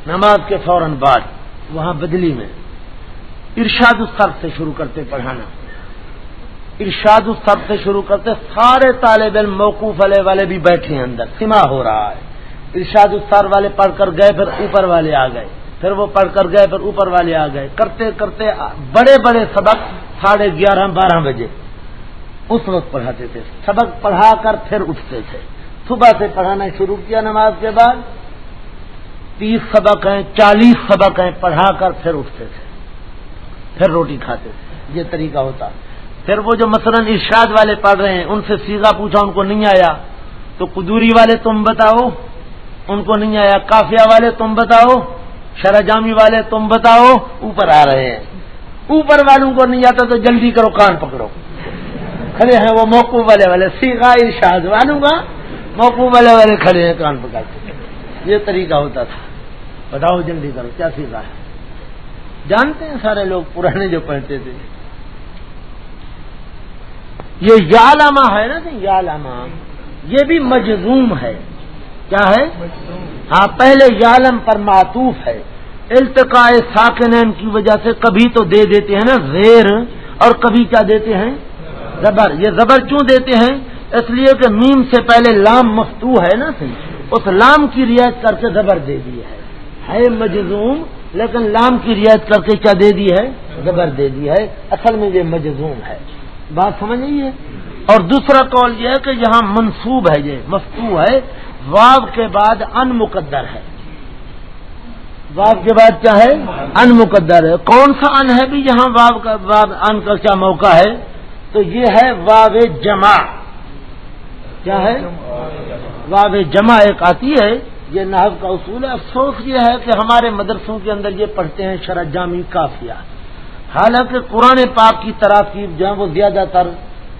نماز کے فوراً بعد وہاں بدلی میں ارشاد الصرف سے شروع کرتے پڑھانا۔ ارشاد الصرف سے شروع کرتے، سارے طالب علم موقوف والے والے بھی بیٹھے ہیں اندر سما ہو رہا ہے۔ ارشاد الصار والے پڑھ کر گئے، پھر اوپر والے آ گئے۔ پھر وہ پڑھ کر گئے، پھر اوپر والے آ گئے۔ کرتے کرتے بڑے بڑے سبق ساڑھے گیارہ، بارہ بجے اس وقت پڑھاتے تھے۔ سبق پڑھا کر پھر اٹھتے تھے۔ صبح سے پڑھانا شروع کیا نماز کے بعد۔ تیس سبق ہیں، چالیس سبق ہیں، پڑھا کر پھر اٹھتے تھے۔ پھر روٹی کھاتے تھے۔ یہ طریقہ ہوتا۔ پھر وہ جو مثلا ارشاد والے پڑھ رہے ہیں، ان سے سیگا پوچھا، ان کو نہیں آیا۔ تو قدوری والے تم بتاؤ۔ ان کو نہیں آیا کافیا والے تم بتاؤ شرح جامی والے تم بتاؤ، اوپر آ رہے ہیں۔ اوپر والوں کو نہیں آتا تو جلدی کرو، کان پکڑو۔ کھڑے ہیں وہ موقو والے والے سیگا ارشاد والوں کا موقو والے والے کھڑے ہیں، کان پکڑتے یہ طریقہ ہوتا تھا۔ بتاؤ جلدی کرو، کیا سیکھا ہے؟ جانتے ہیں سارے لوگ، پرانے جو پڑھتے تھے۔ یہ یالامہ ہے نا یالامہ یہ بھی مجزوم ہے۔ کیا ہے؟ ہاں پہلے یالم پر معطوف ہے۔ التقاء ساکنین کی وجہ سے کبھی تو دے دیتے ہیں نا، زیر۔ اور کبھی کیا دیتے ہیں؟ زبر۔ یہ زبر کیوں دیتے ہیں؟ اس لیے کہ میم سے پہلے لام مفتو ہے نا اس لام کی رعایت کر کے زبر دے دی ہے۔ مجزوم، لیکن لام کی رعایت کر کے کیا دے دی ہے؟ زبر دے دی ہے۔ اصل میں یہ مجزوم ہے۔ بات سمجھ ہے؟ اور دوسرا قول یہ ہے کہ یہاں منصوب ہے، یہ مفتو ہے۔ واب کے بعد ان مقدر ہے۔ واب کے بعد کیا ہے؟ ان مقدر ہے۔ کون سا ان ہے بھی یہاں واب کا واب ان کا کیا موقع ہے؟ تو یہ ہے واو جمع۔ کیا ہے؟ واو جمع ایک آتی ہے۔ یہ نحو کا اصول ہے۔ افسوس یہ ہے کہ ہمارے مدرسوں کے اندر یہ پڑھتے ہیں شرح جامی کافیہ۔ حالانکہ قرآن پاک کی تراکیب جو ہے وہ زیادہ تر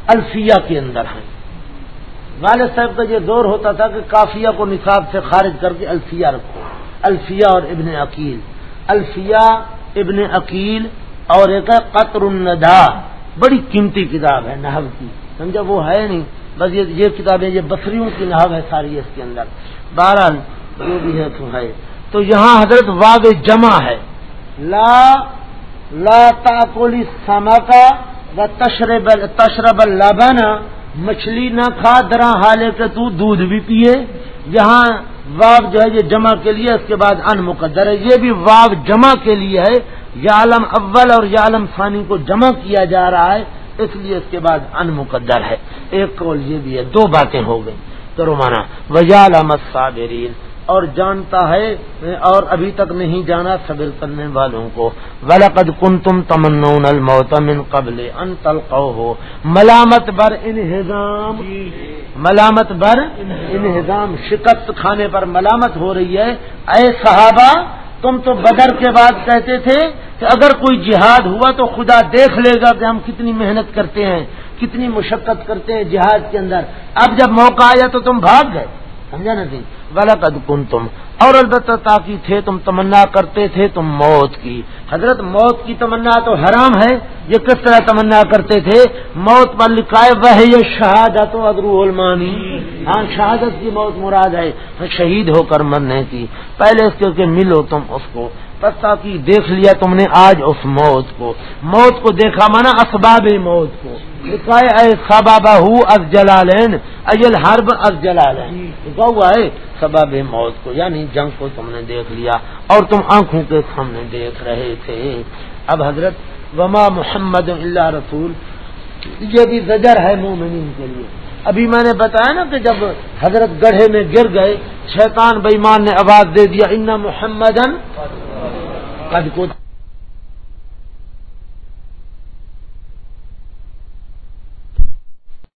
الفیہ کے اندر ہیں والد صاحب کا یہ دور ہوتا تھا کہ کافیہ کو نصاب سے خارج کر کے الفیہ رکھو۔ الفیہ اور ابن عقیل۔ الفیہ، ابن عقیل اور ایک ہے قطر الندا بڑی قیمتی کتاب ہے نحو کی۔ سمجھا؟ وہ ہے نہیں۔ بس یہ کتابیں، یہ بصریوں کی نحو ہے ساری اس کے اندر۔ بہرحال، جو بھی ہے تو ہے۔ تو یہاں حضرت واگ جمع ہے۔ لا لا تاکولی سما کا تشرب تشرب لبن مچھلی نہ کھا درا حالے کے تو دودھ بھی پیے۔ یہاں واو جو ہے، یہ جمع کے لیے، اس کے بعد ان مقدر ہے۔ یہ بھی واو جمع کے لیے ہے۔ یا عالم اول اور یا عالم ثانی کو جمع کیا جا رہا ہے، اس لیے اس کے بعد ان مقدر ہے۔ ایک قول یہ بھی ہے، دو باتیں ہو گئی تو رومانا وجال احمد صابرین اور جانتا ہے اور ابھی تک نہیں جانا صبر کرنے والوں کو۔ ولقد کن تم تمن الموت من قبل ان تلقو ہو ملامت بر انہضام۔ ملامت بر انہضام۔ شکست کھانے پر ملامت ہو رہی ہے۔ اے صحابہ، تم تو بدر کے بعد کہتے تھے کہ اگر کوئی جہاد ہوا تو خدا دیکھ لے گا کہ ہم کتنی محنت کرتے ہیں، کتنی مشقت کرتے ہیں جہاد کے اندر۔ اب جب موقع آیا تو تم بھاگ گئے۔ سمجھا نا جی؟ غلط کن تم اور البتہ تاکہ تھے، تم تمنا کرتے تھے تم موت کی۔ حضرت موت کی تمنا تو حرام ہے، یہ کس طرح تمنا کرتے تھے؟ موت پر لکھائے وہ یہ شہادت ادرو علمانی ہاں شہادت کی موت مراد ہے، شہید ہو کر مرنے کی۔ پہلے اس کے ملو تم اس کو۔ تاکہ دیکھ لیا تم نے آج اس موت کو۔ موت کو دیکھا مانا اسباب موت کو۔ اے سبابا از جلالین اجل حرب از جلالین۔ لکھا ہوا ہے سباب موت کو یعنی جنگ کو تم نے دیکھ لیا اور تم آنکھوں کے سامنے دیکھ رہے تھے۔ اب حضرت، وما محمد اللہ رسول۔ یہ بھی زجر ہے مومنین کے لیے۔ ابھی میں نے بتایا نا کہ جب حضرت گڑھے میں گر گئے، شیطان بےمان نے آواز دے دیا، ان محمد قد کو